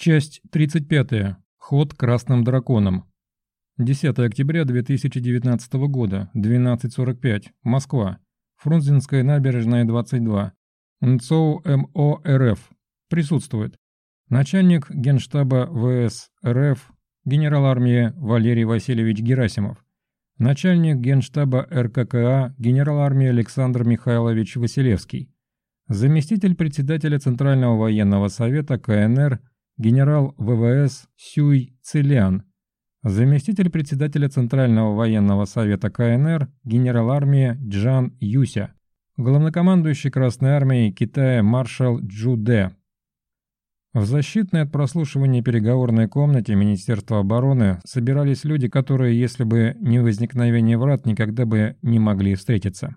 Часть 35. Ход красным драконом. 10 октября 2019 года, 12.45, Москва. Фрунзенская набережная, 22. НЦО МО РФ. Присутствует. Начальник Генштаба ВС РФ, генерал армии Валерий Васильевич Герасимов. Начальник Генштаба РККА, генерал армии Александр Михайлович Василевский. Заместитель председателя Центрального военного совета КНР, генерал ВВС Сюй Целян заместитель председателя Центрального военного совета КНР, генерал армии Джан Юся, главнокомандующий Красной армией Китая маршал Джу Дэ. В защитной от прослушивания переговорной комнате Министерства обороны собирались люди, которые, если бы не возникновение врат, никогда бы не могли встретиться.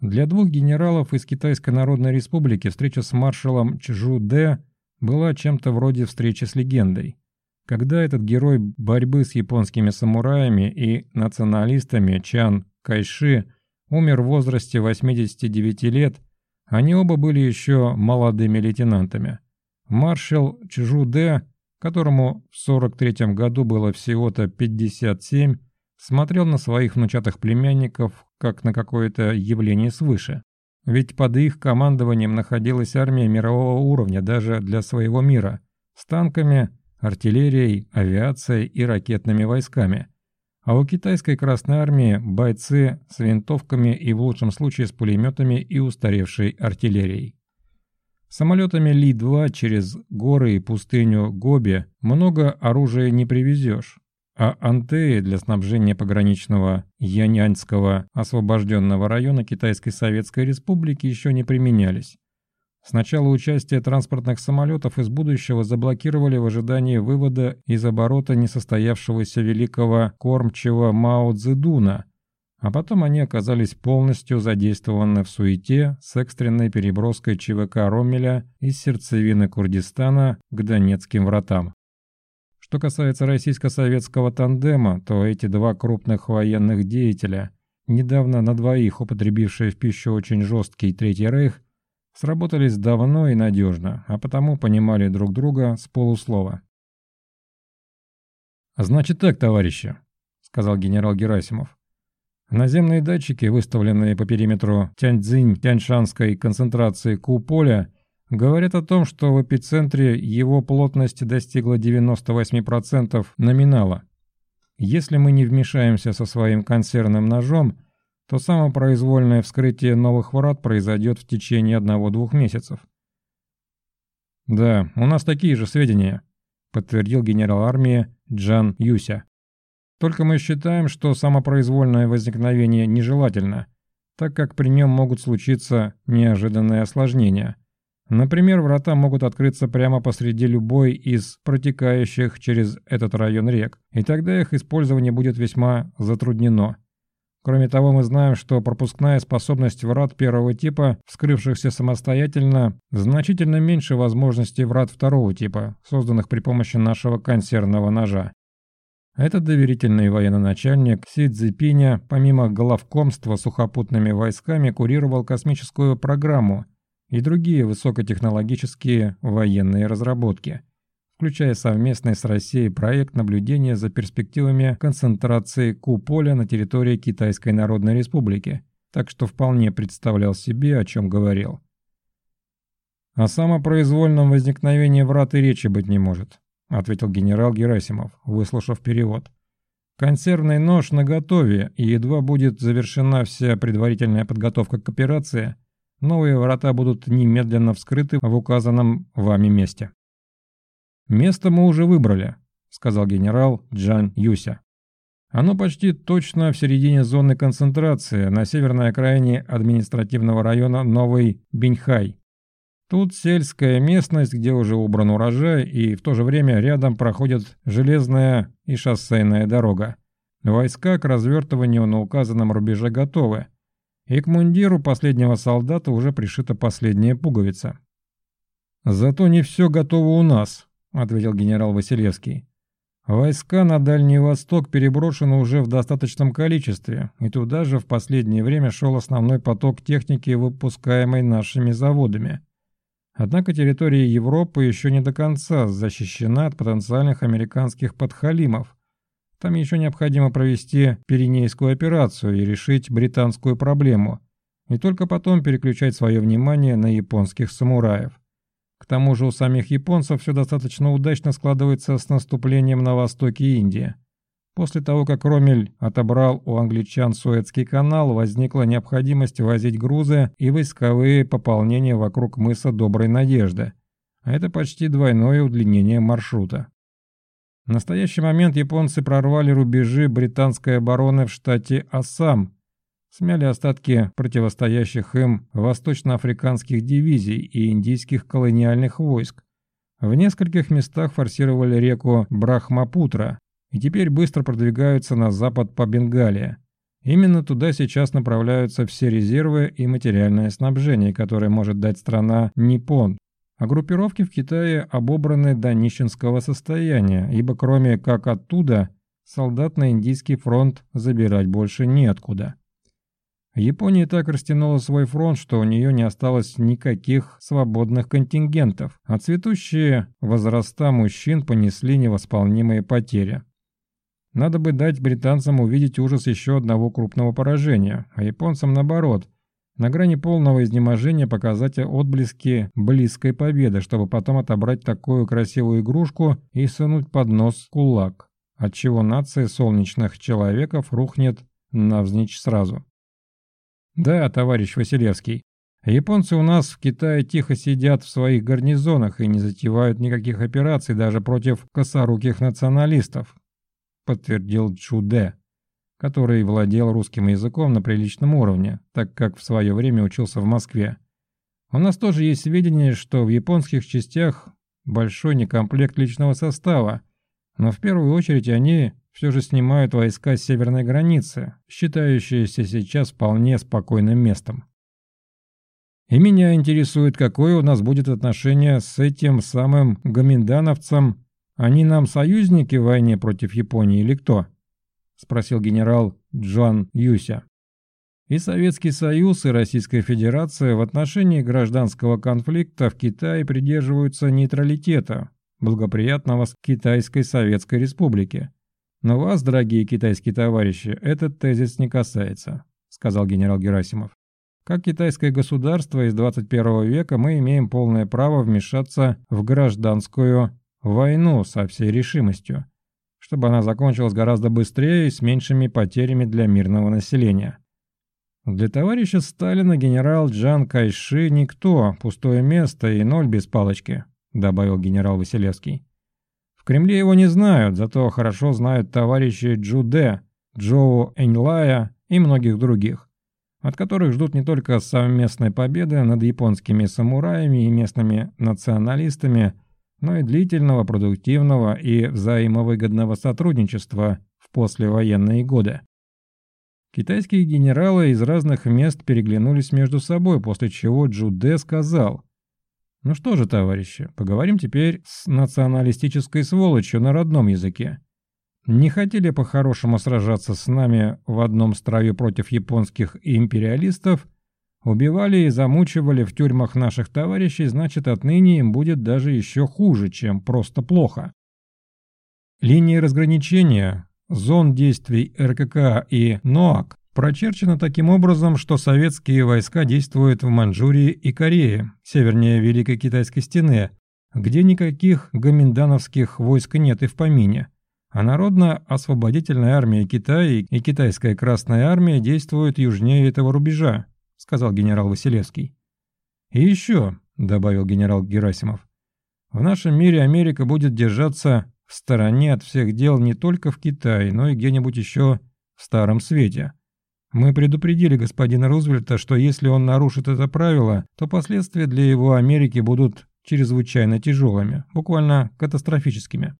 Для двух генералов из Китайской Народной Республики встреча с маршалом Чжу Дэ была чем-то вроде встречи с легендой. Когда этот герой борьбы с японскими самураями и националистами Чан Кайши умер в возрасте 89 лет, они оба были еще молодыми лейтенантами. Маршал Чжу Дэ, которому в 43 году было всего-то 57, смотрел на своих внучатых племянников как на какое-то явление свыше. Ведь под их командованием находилась армия мирового уровня даже для своего мира, с танками, артиллерией, авиацией и ракетными войсками. А у китайской Красной Армии бойцы с винтовками и в лучшем случае с пулеметами и устаревшей артиллерией. Самолетами Ли-2 через горы и пустыню Гоби много оружия не привезешь, а антеи для снабжения пограничного Яньаньского освобожденного района Китайской Советской Республики еще не применялись. Сначала участие транспортных самолетов из будущего заблокировали в ожидании вывода из оборота несостоявшегося великого кормчего Мао Цзэдуна, а потом они оказались полностью задействованы в суете с экстренной переброской ЧВК Ромеля из сердцевины Курдистана к Донецким вратам. Что касается российско-советского тандема, то эти два крупных военных деятеля, недавно на двоих употребившие в пищу очень жесткий Третий Рейх, Сработались давно и надежно, а потому понимали друг друга с полуслова. «Значит так, товарищи», — сказал генерал Герасимов. Наземные датчики, выставленные по периметру Тяньцзинь-Тяньшанской концентрации Ку-поля, говорят о том, что в эпицентре его плотность достигла 98% номинала. Если мы не вмешаемся со своим консервным ножом, то самопроизвольное вскрытие новых врат произойдет в течение одного-двух месяцев. «Да, у нас такие же сведения», — подтвердил генерал армии Джан Юся. «Только мы считаем, что самопроизвольное возникновение нежелательно, так как при нем могут случиться неожиданные осложнения. Например, врата могут открыться прямо посреди любой из протекающих через этот район рек, и тогда их использование будет весьма затруднено». Кроме того, мы знаем, что пропускная способность врат первого типа, вскрывшихся самостоятельно, значительно меньше возможностей врат второго типа, созданных при помощи нашего консервного ножа. Этот доверительный военноначальник Си Цзипиня, помимо главкомства сухопутными войсками, курировал космическую программу и другие высокотехнологические военные разработки – включая совместный с Россией проект наблюдения за перспективами концентрации Ку-поля на территории Китайской Народной Республики, так что вполне представлял себе, о чем говорил. «О самопроизвольном возникновении врат и речи быть не может», ответил генерал Герасимов, выслушав перевод. «Консервный нож наготове, и едва будет завершена вся предварительная подготовка к операции, новые врата будут немедленно вскрыты в указанном вами месте». «Место мы уже выбрали», — сказал генерал Джан Юся. «Оно почти точно в середине зоны концентрации, на северной окраине административного района Новый Биньхай. Тут сельская местность, где уже убран урожай, и в то же время рядом проходит железная и шоссейная дорога. Войска к развертыванию на указанном рубеже готовы, и к мундиру последнего солдата уже пришита последняя пуговица. Зато не все готово у нас, — ответил генерал Василевский. «Войска на Дальний Восток переброшены уже в достаточном количестве, и туда же в последнее время шел основной поток техники, выпускаемой нашими заводами. Однако территория Европы еще не до конца защищена от потенциальных американских подхалимов. Там еще необходимо провести Пиренейскую операцию и решить британскую проблему, и только потом переключать свое внимание на японских самураев. К тому же у самих японцев все достаточно удачно складывается с наступлением на востоке Индии. После того, как Ромель отобрал у англичан Суэцкий канал, возникла необходимость возить грузы и войсковые пополнения вокруг мыса Доброй Надежды. А это почти двойное удлинение маршрута. В настоящий момент японцы прорвали рубежи британской обороны в штате Ассам, смяли остатки противостоящих им восточноафриканских дивизий и индийских колониальных войск. В нескольких местах форсировали реку Брахмапутра, и теперь быстро продвигаются на запад по Бенгалии. Именно туда сейчас направляются все резервы и материальное снабжение, которое может дать страна Ниппон. А группировки в Китае обобраны до нищенского состояния, ибо кроме как оттуда, солдат на Индийский фронт забирать больше неоткуда. Япония так растянула свой фронт, что у нее не осталось никаких свободных контингентов, а цветущие возраста мужчин понесли невосполнимые потери. Надо бы дать британцам увидеть ужас еще одного крупного поражения, а японцам наоборот, на грани полного изнеможения показать отблески близкой победы, чтобы потом отобрать такую красивую игрушку и сунуть под нос кулак, отчего нация солнечных человеков рухнет навзничь сразу. Да, товарищ Василевский, японцы у нас в Китае тихо сидят в своих гарнизонах и не затевают никаких операций даже против косоруких националистов, подтвердил Чуде, который владел русским языком на приличном уровне, так как в свое время учился в Москве. У нас тоже есть сведения, что в японских частях большой некомплект личного состава, но в первую очередь они все же снимают войска с северной границы, считающиеся сейчас вполне спокойным местом. И меня интересует, какое у нас будет отношение с этим самым гоминдановцем они нам союзники в войне против Японии или кто?» – спросил генерал Джон Юся. И Советский Союз, и Российская Федерация в отношении гражданского конфликта в Китае придерживаются нейтралитета, благоприятного с Китайской Советской Республике. Но вас, дорогие китайские товарищи, этот тезис не касается, сказал генерал Герасимов. Как китайское государство из 21 века мы имеем полное право вмешаться в гражданскую войну со всей решимостью, чтобы она закончилась гораздо быстрее и с меньшими потерями для мирного населения. Для товарища Сталина генерал Джан Кайши никто, пустое место и ноль без палочки, добавил генерал Василевский. В Кремле его не знают, зато хорошо знают товарищи Джуде, Джоу Эньлая и многих других, от которых ждут не только совместной победы над японскими самураями и местными националистами, но и длительного, продуктивного и взаимовыгодного сотрудничества в послевоенные годы. Китайские генералы из разных мест переглянулись между собой, после чего Джуде сказал «Ну что же, товарищи, поговорим теперь с националистической сволочью на родном языке. Не хотели по-хорошему сражаться с нами в одном строю против японских империалистов – Убивали и замучивали в тюрьмах наших товарищей, значит, отныне им будет даже еще хуже, чем просто плохо. Линии разграничения зон действий РКК и НОАК прочерчена таким образом, что советские войска действуют в Маньчжурии и Корее, севернее Великой Китайской стены, где никаких гоминдановских войск нет и в помине. А Народно-освободительная армия Китая и Китайская Красная армия действуют южнее этого рубежа, сказал генерал Василевский. «И еще», — добавил генерал Герасимов, — «в нашем мире Америка будет держаться в стороне от всех дел не только в Китае, но и где-нибудь еще в Старом Свете. Мы предупредили господина Рузвельта, что если он нарушит это правило, то последствия для его Америки будут чрезвычайно тяжелыми, буквально катастрофическими.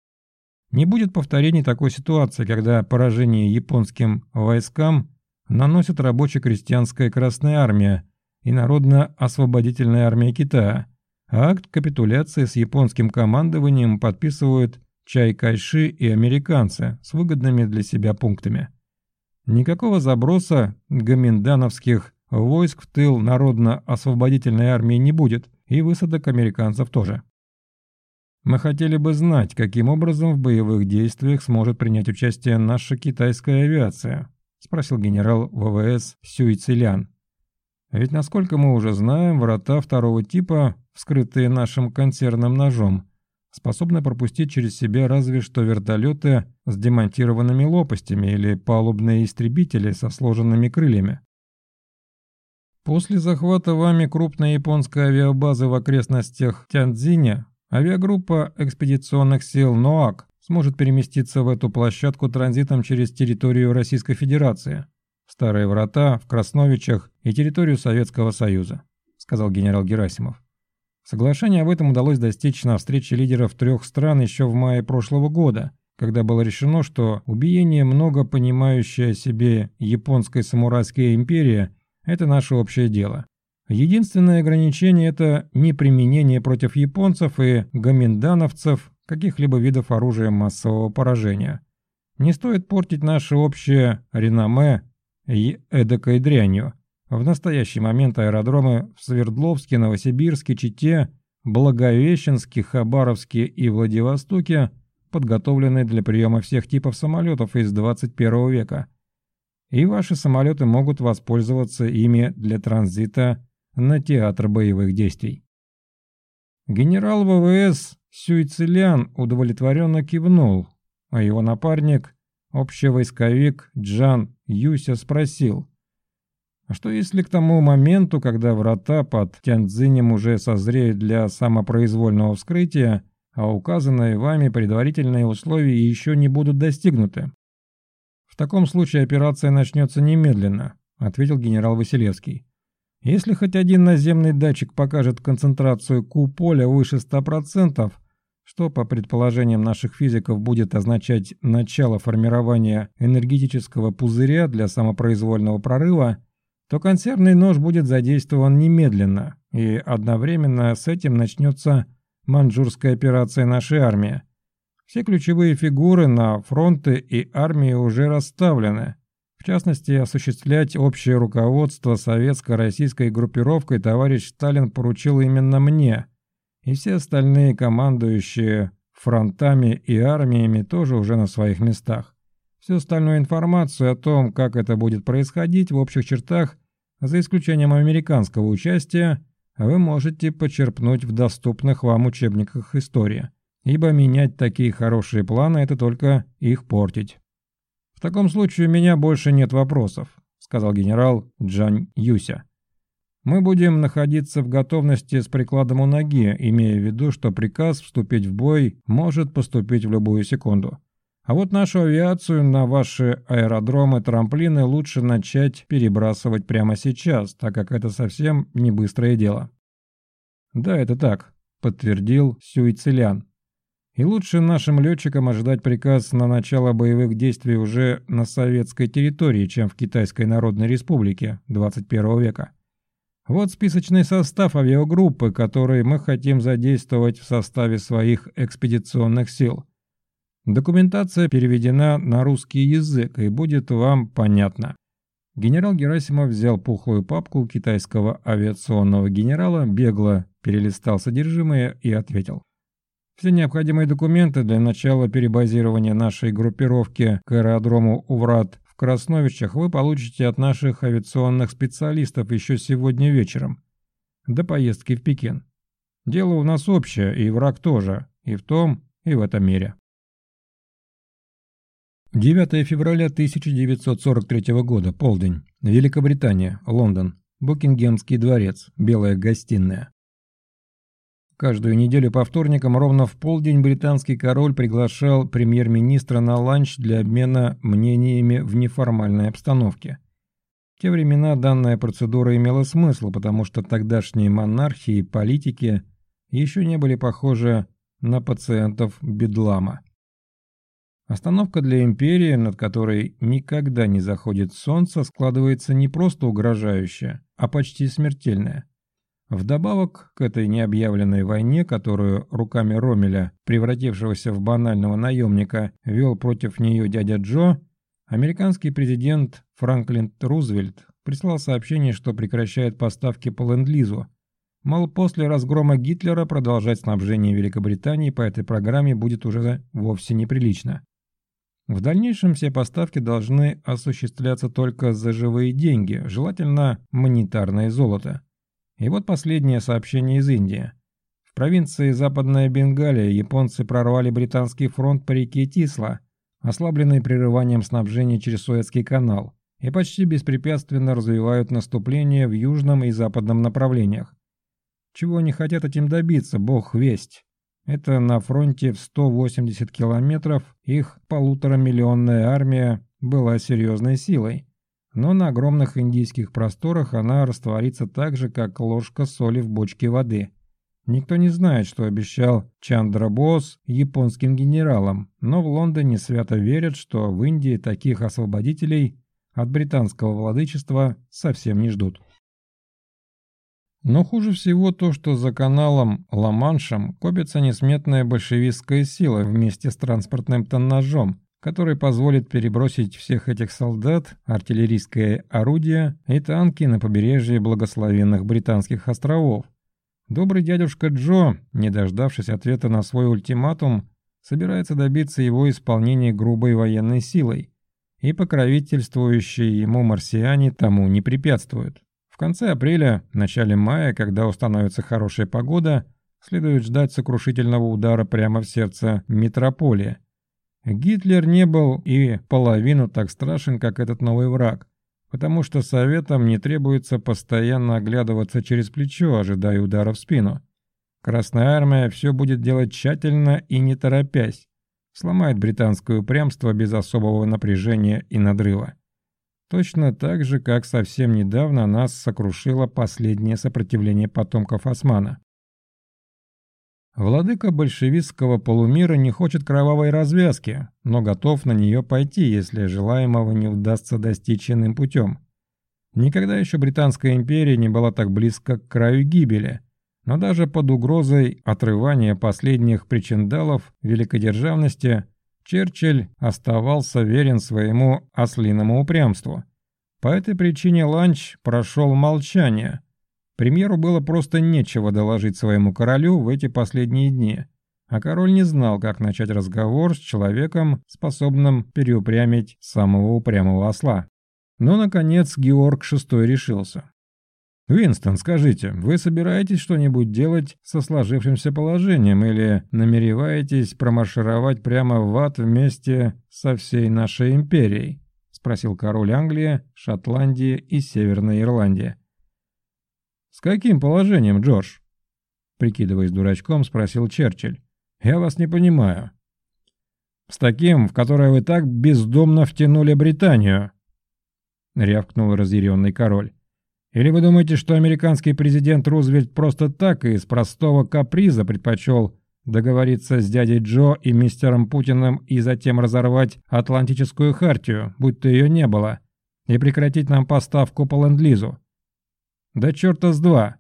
Не будет повторений такой ситуации, когда поражение японским войскам наносят рабоче-крестьянская Красная Армия и Народно-освободительная армия Китая. Акт капитуляции с японским командованием подписывают Чай Кайши и американцы с выгодными для себя пунктами. Никакого заброса гоминдановских войск в тыл Народно-освободительной армии не будет, и высадок американцев тоже. Мы хотели бы знать, каким образом в боевых действиях сможет принять участие наша китайская авиация, спросил генерал ВВС Сюйцелян. Ведь, насколько мы уже знаем, врата второго типа, вскрытые нашим консервным ножом, способны пропустить через себя разве что вертолеты с демонтированными лопастями или палубные истребители со сложенными крыльями. После захвата вами крупной японской авиабазы в окрестностях Тяньцзиня Авиагруппа экспедиционных сил НОАК сможет переместиться в эту площадку транзитом через территорию Российской Федерации, Старые Врата, в Красновичах и территорию Советского Союза, сказал генерал Герасимов. Соглашение об этом удалось достичь на встрече лидеров трех стран еще в мае прошлого года, когда было решено, что убиение много понимающая себе японской самурайской империи – это наше общее дело. Единственное ограничение – это неприменение против японцев и гоминдановцев каких-либо видов оружия массового поражения. Не стоит портить наше общее реноме и эдакой дрянью. В настоящий момент аэродромы в Свердловске, Новосибирске, Чите, Благовещенске, Хабаровске и Владивостоке подготовлены для приема всех типов самолетов из 21 века. И ваши самолеты могут воспользоваться ими для транзита на театр боевых действий. Генерал ВВС Сюйцелян удовлетворенно кивнул, а его напарник, общевойсковик Джан Юся спросил, а что если к тому моменту, когда врата под Тяньцзинем уже созреют для самопроизвольного вскрытия, а указанные вами предварительные условия еще не будут достигнуты? В таком случае операция начнется немедленно, ответил генерал Василевский. Если хоть один наземный датчик покажет концентрацию Q-поля выше 100%, что, по предположениям наших физиков, будет означать начало формирования энергетического пузыря для самопроизвольного прорыва, то консервный нож будет задействован немедленно, и одновременно с этим начнется маньчжурская операция нашей армии. Все ключевые фигуры на фронты и армии уже расставлены, в частности, осуществлять общее руководство советско-российской группировкой товарищ Сталин поручил именно мне, и все остальные командующие фронтами и армиями тоже уже на своих местах. Всю остальную информацию о том, как это будет происходить в общих чертах, за исключением американского участия, вы можете почерпнуть в доступных вам учебниках истории, ибо менять такие хорошие планы – это только их портить. «В таком случае у меня больше нет вопросов», — сказал генерал Джан Юся. «Мы будем находиться в готовности с прикладом у ноги, имея в виду, что приказ вступить в бой может поступить в любую секунду. А вот нашу авиацию на ваши аэродромы-трамплины лучше начать перебрасывать прямо сейчас, так как это совсем не быстрое дело». «Да, это так», — подтвердил Сюйцелян. И лучше нашим летчикам ожидать приказ на начало боевых действий уже на советской территории, чем в Китайской Народной Республике 21 века. Вот списочный состав авиагруппы, который мы хотим задействовать в составе своих экспедиционных сил. Документация переведена на русский язык и будет вам понятна. Генерал Герасимов взял пухлую папку китайского авиационного генерала, бегло перелистал содержимое и ответил. Все необходимые документы для начала перебазирования нашей группировки к аэродрому Уврат в Красновичах вы получите от наших авиационных специалистов еще сегодня вечером, до поездки в Пекин. Дело у нас общее, и враг тоже, и в том, и в этом мире. 9 февраля 1943 года, полдень. Великобритания, Лондон. Букингемский дворец, Белая гостиная. Каждую неделю по вторникам ровно в полдень британский король приглашал премьер-министра на ланч для обмена мнениями в неформальной обстановке. В те времена данная процедура имела смысл, потому что тогдашние монархи и политики еще не были похожи на пациентов бедлама. Остановка для империи, над которой никогда не заходит солнце, складывается не просто угрожающая, а почти смертельная. Вдобавок к этой необъявленной войне, которую руками Ромеля, превратившегося в банального наемника, вел против нее дядя Джо, американский президент Франклин Рузвельт прислал сообщение, что прекращает поставки по Ленд-Лизу, Мол, после разгрома Гитлера продолжать снабжение Великобритании по этой программе будет уже вовсе неприлично. В дальнейшем все поставки должны осуществляться только за живые деньги, желательно монетарное золото. И вот последнее сообщение из Индии. В провинции Западная Бенгалия японцы прорвали британский фронт по реке Тисла, ослабленный прерыванием снабжения через Суэцкий канал, и почти беспрепятственно развивают наступление в южном и западном направлениях. Чего они хотят этим добиться, бог весть. Это на фронте в 180 километров их полуторамиллионная армия была серьезной силой. Но на огромных индийских просторах она растворится так же, как ложка соли в бочке воды. Никто не знает, что обещал Чандра Босс японским генералам, но в Лондоне свято верят, что в Индии таких освободителей от британского владычества совсем не ждут. Но хуже всего то, что за каналом Ла-Маншем копится несметная большевистская сила вместе с транспортным тоннажом, который позволит перебросить всех этих солдат, артиллерийское орудие и танки на побережье благословенных британских островов. Добрый дядюшка Джо, не дождавшись ответа на свой ультиматум, собирается добиться его исполнения грубой военной силой, и покровительствующие ему марсиане тому не препятствуют. В конце апреля, начале мая, когда установится хорошая погода, следует ждать сокрушительного удара прямо в сердце метрополии. Гитлер не был и половину так страшен, как этот новый враг, потому что Советам не требуется постоянно оглядываться через плечо, ожидая удара в спину. Красная армия все будет делать тщательно и не торопясь, сломает британское упрямство без особого напряжения и надрыва. Точно так же, как совсем недавно нас сокрушило последнее сопротивление потомков Османа. Владыка большевистского полумира не хочет кровавой развязки, но готов на нее пойти, если желаемого не удастся достичь иным путем. Никогда еще Британская империя не была так близко к краю гибели, но даже под угрозой отрывания последних причиндалов великодержавности Черчилль оставался верен своему ослиному упрямству. По этой причине ланч прошел молчание. Премьеру было просто нечего доложить своему королю в эти последние дни, а король не знал, как начать разговор с человеком, способным переупрямить самого упрямого осла. Но, наконец, Георг VI решился. «Винстон, скажите, вы собираетесь что-нибудь делать со сложившимся положением или намереваетесь промаршировать прямо в ад вместе со всей нашей империей?» – спросил король Англии, Шотландии и Северной Ирландии. «С каким положением, Джордж?» Прикидываясь дурачком, спросил Черчилль. «Я вас не понимаю». «С таким, в которое вы так бездомно втянули Британию», — рявкнул разъяренный король. Или вы думаете, что американский президент Рузвельт просто так из простого каприза предпочел договориться с дядей Джо и мистером Путиным и затем разорвать Атлантическую хартию, будь то ее не было, и прекратить нам поставку по ленд-лизу? Да черта с два.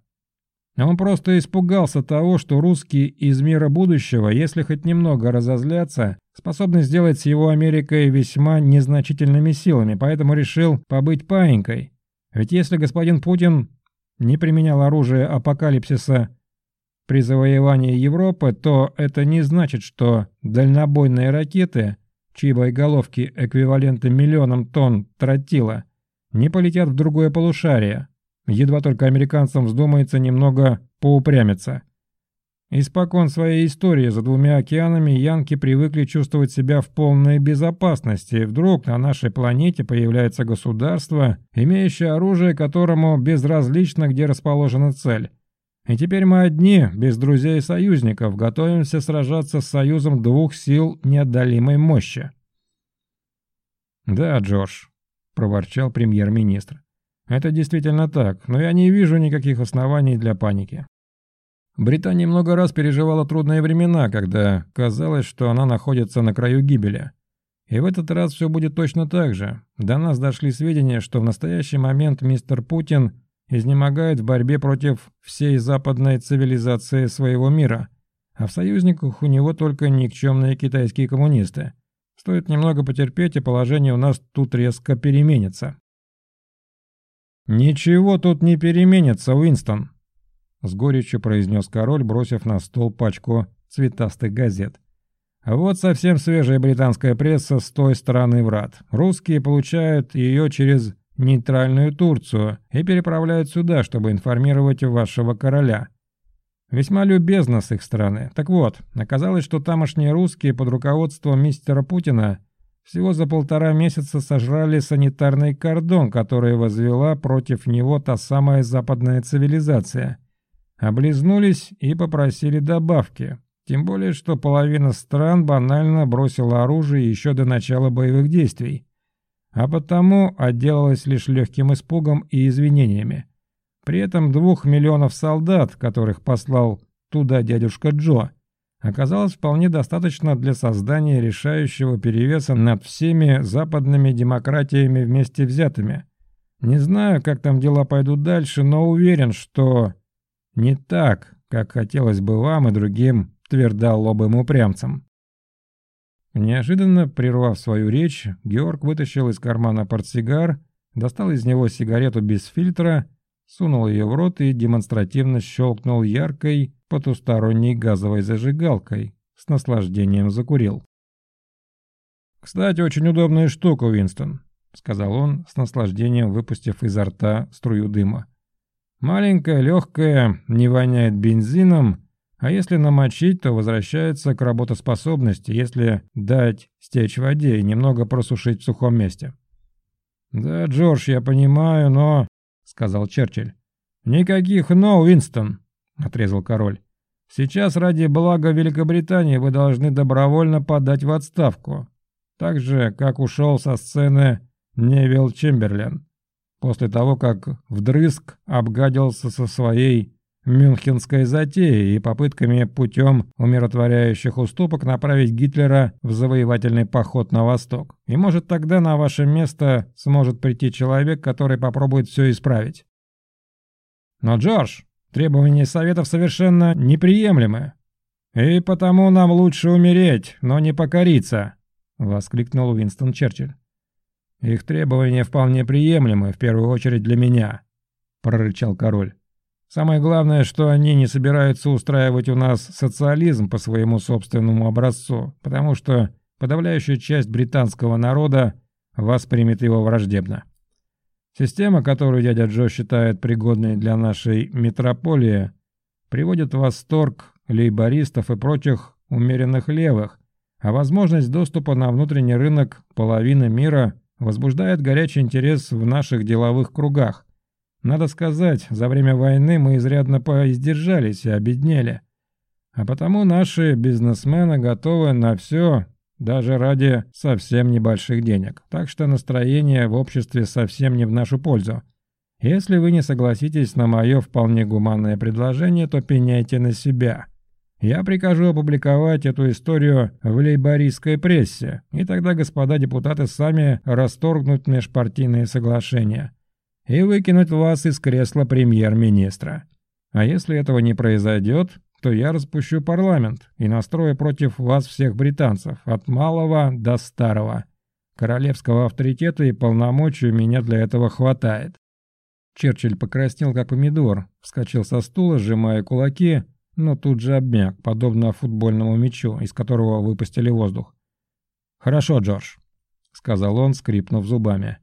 Он просто испугался того, что русские из мира будущего, если хоть немного разозлятся, способны сделать с его Америкой весьма незначительными силами, поэтому решил побыть паинькой ведь если господин Путин не применял оружие апокалипсиса при завоевании Европы, то это не значит, что дальнобойные ракеты, чьи боеголовки эквиваленты миллионам тонн тротила, не полетят в другое полушарие, едва только американцам вздумается немного поупрямиться. Испокон своей истории за двумя океанами янки привыкли чувствовать себя в полной безопасности, и вдруг на нашей планете появляется государство, имеющее оружие, которому безразлично, где расположена цель. И теперь мы одни, без друзей и союзников, готовимся сражаться с союзом двух сил неотдалимой мощи. «Да, Джордж», — проворчал премьер-министр. «Это действительно так, но я не вижу никаких оснований для паники. Британия много раз переживала трудные времена, когда казалось, что она находится на краю гибели. И в этот раз все будет точно так же. До нас дошли сведения, что в настоящий момент мистер Путин изнемогает в борьбе против всей западной цивилизации своего мира, а в союзниках у него только никчемные китайские коммунисты. Стоит немного потерпеть, и положение у нас тут резко переменится. «Ничего тут не переменится, Уинстон», с горечью произнес король, бросив на стол пачку цветастых газет. Вот совсем свежая британская пресса с той стороны врат. Русские получают ее через нейтральную Турцию и переправляют сюда, чтобы информировать вашего короля. Весьма любезно с их стороны. Так вот, оказалось, что тамошние русские под руководством мистера Путина всего за полтора месяца сожрали санитарный кордон, который возвела против него та самая западная цивилизация. Облизнулись и попросили добавки. Тем более, что половина стран банально бросила оружие еще до начала боевых действий. А потому отделалась лишь легким испугом и извинениями. При этом двух миллионов солдат, которых послал туда дядюшка Джо, оказалось вполне достаточно для создания решающего перевеса над всеми западными демократиями вместе взятыми. Не знаю, как там дела пойдут дальше, но уверен, что не так, как хотелось бы вам и другим твердолобым упрямцам. Неожиданно, прервав свою речь, Георг вытащил из кармана портсигар, достал из него сигарету без фильтра, сунул ее в рот и демонстративно щелкнул яркой, потусторонней газовой зажигалкой, с наслаждением закурил. «Кстати, очень удобная штука, Уинстон», — сказал он, с наслаждением выпустив изо рта струю дыма. «Маленькая, легкая, не воняет бензином, а если намочить, то возвращается к работоспособности, если дать стечь воде и немного просушить в сухом месте». «Да, Джордж, я понимаю, но...» — сказал Черчилль. «Никаких «но», Уинстон. — отрезал король. «Сейчас ради блага Великобритании вы должны добровольно подать в отставку, так же, как ушел со сцены Невилл Чемберлен, после того, как вдрызг обгадился со своей мюнхенской затеей и попытками путем умиротворяющих уступок направить Гитлера в завоевательный поход на восток. И может тогда на ваше место сможет прийти человек, который попробует все исправить. Но, Джордж, Требования Советов совершенно неприемлемы. И потому нам лучше умереть, но не покориться», — воскликнул Уинстон Черчилль. «Их требования вполне приемлемы, в первую очередь для меня», — прорычал король. «Самое главное, что они не собираются устраивать у нас социализм по своему собственному образцу, потому что подавляющая часть британского народа воспримет его враждебно». Система, которую дядя Джо считает пригодной для нашей метрополии, приводит в восторг лейбористов и прочих умеренных левых, а возможность доступа на внутренний рынок половины мира возбуждает горячий интерес в наших деловых кругах. Надо сказать, за время войны мы изрядно поиздержались и обеднели. А потому наши бизнесмены готовы на все даже ради совсем небольших денег. Так что настроение в обществе совсем не в нашу пользу. Если вы не согласитесь на мое вполне гуманное предложение, то пеняйте на себя. Я прикажу опубликовать эту историю в лейбористской прессе, и тогда господа депутаты сами расторгнут межпартийные соглашения и выкинуть вас из кресла премьер-министра. А если этого не произойдет, то я распущу парламент и настрою против вас всех британцев, от малого до старого. Королевского авторитета и полномочий у меня для этого хватает». Черчилль покраснел, как помидор, вскочил со стула, сжимая кулаки, но тут же обмяк, подобно футбольному мячу, из которого выпустили воздух. «Хорошо, Джордж», — сказал он, скрипнув зубами.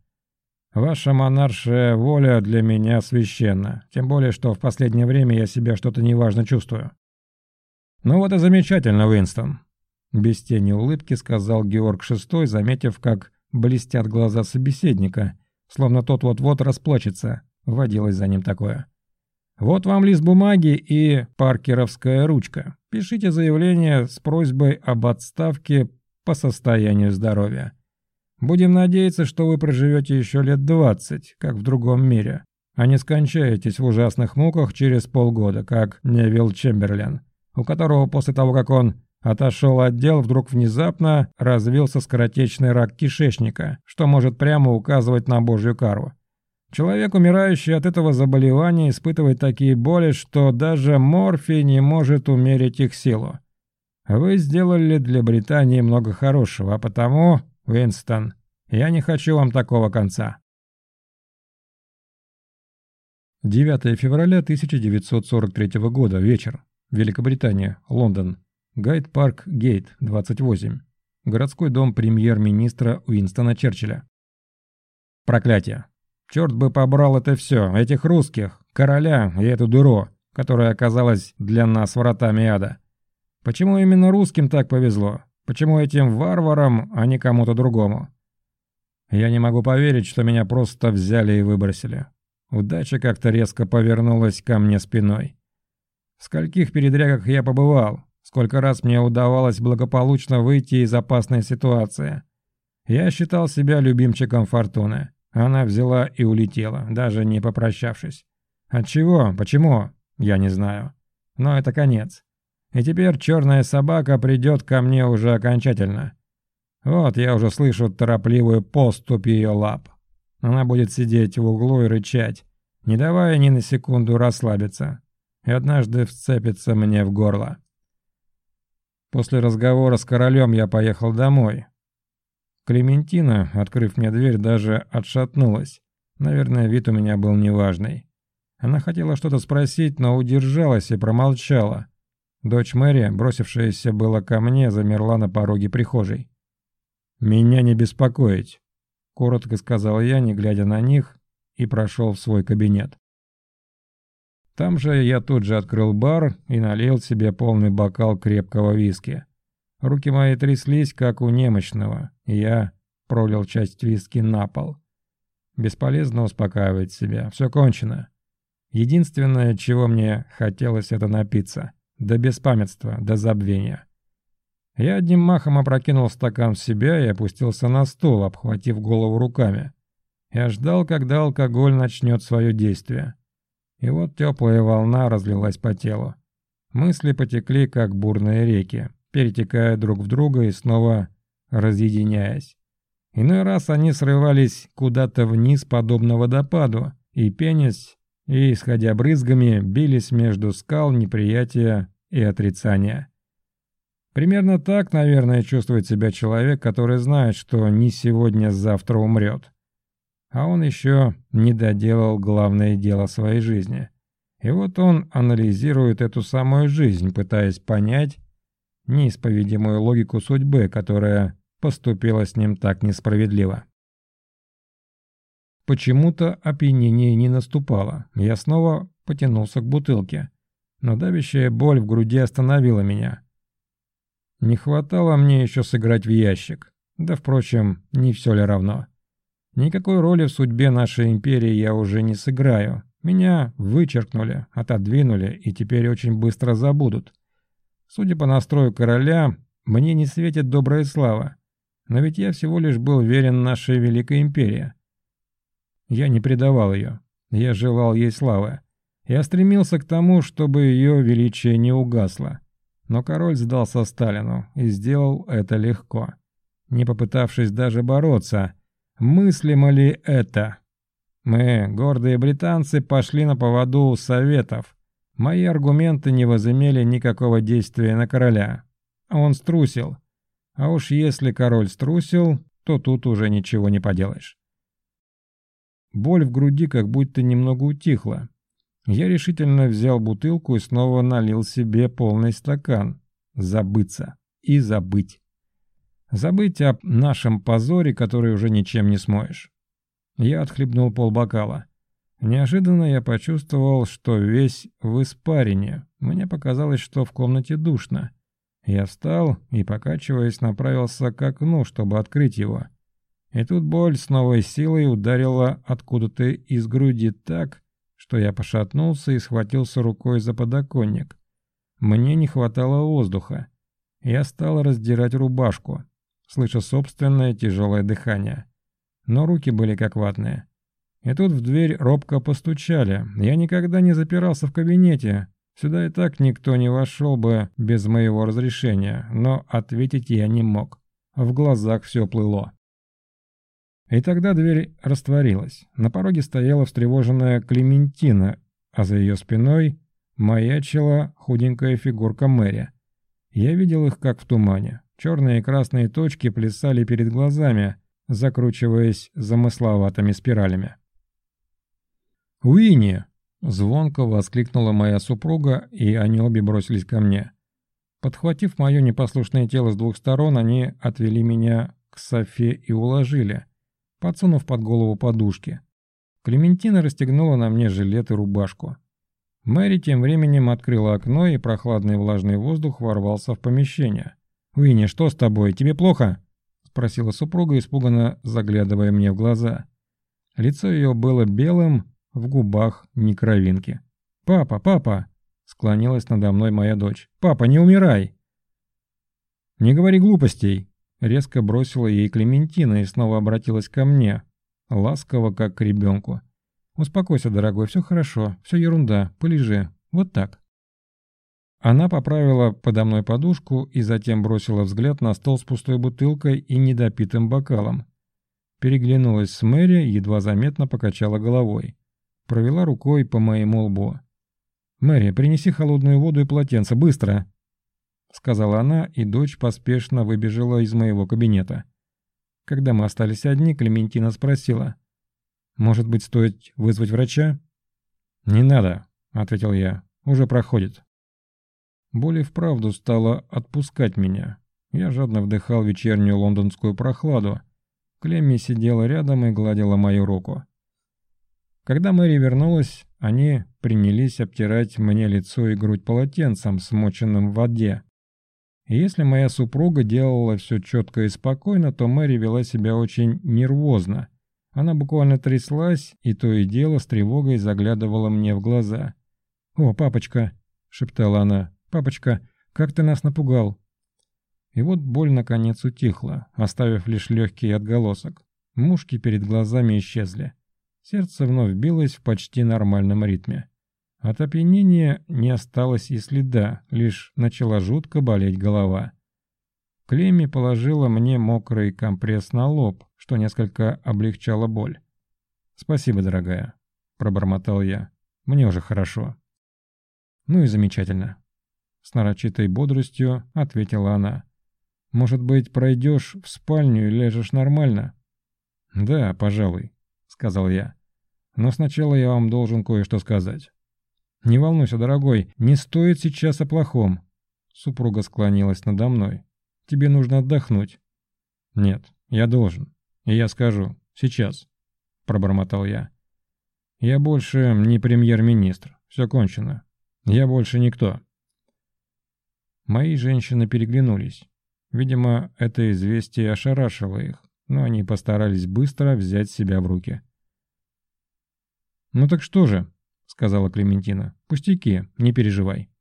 «Ваша монаршая воля для меня священна, тем более, что в последнее время я себя что-то неважно чувствую. «Ну вот и замечательно, Уинстон», — без тени улыбки сказал Георг Шестой, заметив, как блестят глаза собеседника, словно тот вот-вот расплачется. Водилось за ним такое. «Вот вам лист бумаги и паркеровская ручка. Пишите заявление с просьбой об отставке по состоянию здоровья. Будем надеяться, что вы проживете еще лет двадцать, как в другом мире, а не скончаетесь в ужасных муках через полгода, как Невилл Чемберлен у которого после того, как он отошел от дел, вдруг внезапно развился скоротечный рак кишечника, что может прямо указывать на божью кару. Человек, умирающий от этого заболевания, испытывает такие боли, что даже морфий не может умерить их силу. Вы сделали для Британии много хорошего, а потому, Уинстон, я не хочу вам такого конца. 9 февраля 1943 года, вечер. Великобритания, Лондон. Гайд-парк Гейт, 28. Городской дом премьер-министра Уинстона Черчилля. Проклятие. Черт бы побрал это все, этих русских, короля и эту дуру, которая оказалась для нас вратами ада. Почему именно русским так повезло? Почему этим варварам, а не кому-то другому? Я не могу поверить, что меня просто взяли и выбросили. Удача как-то резко повернулась ко мне спиной. В скольких передрягах я побывал, сколько раз мне удавалось благополучно выйти из опасной ситуации. Я считал себя любимчиком Фортуны. Она взяла и улетела, даже не попрощавшись. От чего? Почему? Я не знаю. Но это конец. И теперь черная собака придет ко мне уже окончательно. Вот я уже слышу торопливую поступь ее лап. Она будет сидеть в углу и рычать, не давая ни на секунду расслабиться. И однажды вцепится мне в горло. После разговора с королем я поехал домой. Клементина, открыв мне дверь, даже отшатнулась. Наверное, вид у меня был неважный. Она хотела что-то спросить, но удержалась и промолчала. Дочь Мэри, бросившаяся была ко мне, замерла на пороге прихожей. «Меня не беспокоить», — коротко сказал я, не глядя на них, и прошел в свой кабинет. Там же я тут же открыл бар и налил себе полный бокал крепкого виски. Руки мои тряслись, как у немощного, и я пролил часть виски на пол. Бесполезно успокаивать себя, все кончено. Единственное, чего мне хотелось, это напиться. До беспамятства, до забвения. Я одним махом опрокинул стакан в себя и опустился на стол, обхватив голову руками. Я ждал, когда алкоголь начнет свое действие. И вот теплая волна разлилась по телу. Мысли потекли, как бурные реки, перетекая друг в друга и снова разъединяясь. Иной раз они срывались куда-то вниз, подобно водопаду, и пенясь, и, исходя брызгами, бились между скал неприятия и отрицания. Примерно так, наверное, чувствует себя человек, который знает, что не сегодня-завтра умрет. А он еще не доделал главное дело своей жизни. И вот он анализирует эту самую жизнь, пытаясь понять неисповедимую логику судьбы, которая поступила с ним так несправедливо. Почему-то опьянение не наступало. Я снова потянулся к бутылке. Но давящая боль в груди остановила меня. Не хватало мне еще сыграть в ящик. Да, впрочем, не все ли равно. Никакой роли в судьбе нашей империи я уже не сыграю. Меня вычеркнули, отодвинули и теперь очень быстро забудут. Судя по настрою короля, мне не светит добрая слава. Но ведь я всего лишь был верен нашей великой империи. Я не предавал ее. Я желал ей славы. Я стремился к тому, чтобы ее величие не угасло. Но король сдался Сталину и сделал это легко. Не попытавшись даже бороться, мыслимо ли это? Мы, гордые британцы, пошли на поводу советов. Мои аргументы не возымели никакого действия на короля. Он струсил. А уж если король струсил, то тут уже ничего не поделаешь. Боль в груди как будто немного утихла. Я решительно взял бутылку и снова налил себе полный стакан. Забыться. И забыть. Забыть о нашем позоре, который уже ничем не смоешь. Я отхлебнул полбокала. Неожиданно я почувствовал, что весь в испарине. Мне показалось, что в комнате душно. Я встал и, покачиваясь, направился к окну, чтобы открыть его. И тут боль с новой силой ударила откуда-то из груди так, что я пошатнулся и схватился рукой за подоконник. Мне не хватало воздуха. Я стал раздирать рубашку, слыша собственное тяжелое дыхание. Но руки были как ватные. И тут в дверь робко постучали. Я никогда не запирался в кабинете. Сюда и так никто не вошел бы без моего разрешения, но ответить я не мог. В глазах все плыло. И тогда дверь растворилась. На пороге стояла встревоженная Клементина, а за ее спиной маячила худенькая фигурка Мэри. Я видел их как в тумане. Черные и красные точки плясали перед глазами, закручиваясь замысловатыми спиралями. «Уинни!» Звонко воскликнула моя супруга, и они обе бросились ко мне. Подхватив мое непослушное тело с двух сторон, они отвели меня к Софе и уложили, подсунув под голову подушки. Клементина расстегнула на мне жилет и рубашку. Мэри тем временем открыла окно, и прохладный влажный воздух ворвался в помещение. «Уинни, что с тобой? Тебе плохо?» – спросила супруга, испуганно заглядывая мне в глаза. Лицо ее было белым, в губах ни кровинки. «Папа, папа!» – склонилась надо мной моя дочь. «Папа, не умирай!» «Не говори глупостей!» – резко бросила ей Клементина и снова обратилась ко мне, ласково, как к ребенку. «Успокойся, дорогой, все хорошо, все ерунда, полежи, вот так». Она поправила подо мной подушку и затем бросила взгляд на стол с пустой бутылкой и недопитым бокалом. Переглянулась с Мэри, едва заметно покачала головой. Провела рукой по моему лбу. «Мэри, принеси холодную воду и полотенце, быстро!» Сказала она, и дочь поспешно выбежала из моего кабинета. Когда мы остались одни, Клементина спросила. «Может быть, стоит вызвать врача?» «Не надо», — ответил я. «Уже проходит». Боль вправду стала отпускать меня. Я жадно вдыхал вечернюю лондонскую прохладу. Клемми сидела рядом и гладила мою руку. Когда Мэри вернулась, они принялись обтирать мне лицо и грудь полотенцем, смоченным в воде. И если моя супруга делала все четко и спокойно, то Мэри вела себя очень нервозно. Она буквально тряслась и то и дело с тревогой заглядывала мне в глаза. «О, папочка!» — шептала она. «Папочка, как ты нас напугал!» И вот боль наконец утихла, оставив лишь легкий отголосок. Мушки перед глазами исчезли. Сердце вновь билось в почти нормальном ритме. От опьянения не осталось и следа, лишь начала жутко болеть голова. Клемми положила мне мокрый компресс на лоб, что несколько облегчало боль. «Спасибо, дорогая», — пробормотал я. «Мне уже хорошо». «Ну и замечательно. С нарочитой бодростью ответила она. «Может быть, пройдешь в спальню и ляжешь нормально?» «Да, пожалуй», — сказал я. «Но сначала я вам должен кое-что сказать». «Не волнуйся, дорогой, не стоит сейчас о плохом». Супруга склонилась надо мной. «Тебе нужно отдохнуть». «Нет, я должен. И я скажу. Сейчас», — пробормотал я. «Я больше не премьер-министр. Все кончено. Я больше никто». Мои женщины переглянулись. Видимо, это известие ошарашило их, но они постарались быстро взять себя в руки. «Ну так что же?» — сказала Клементина. «Пустяки, не переживай».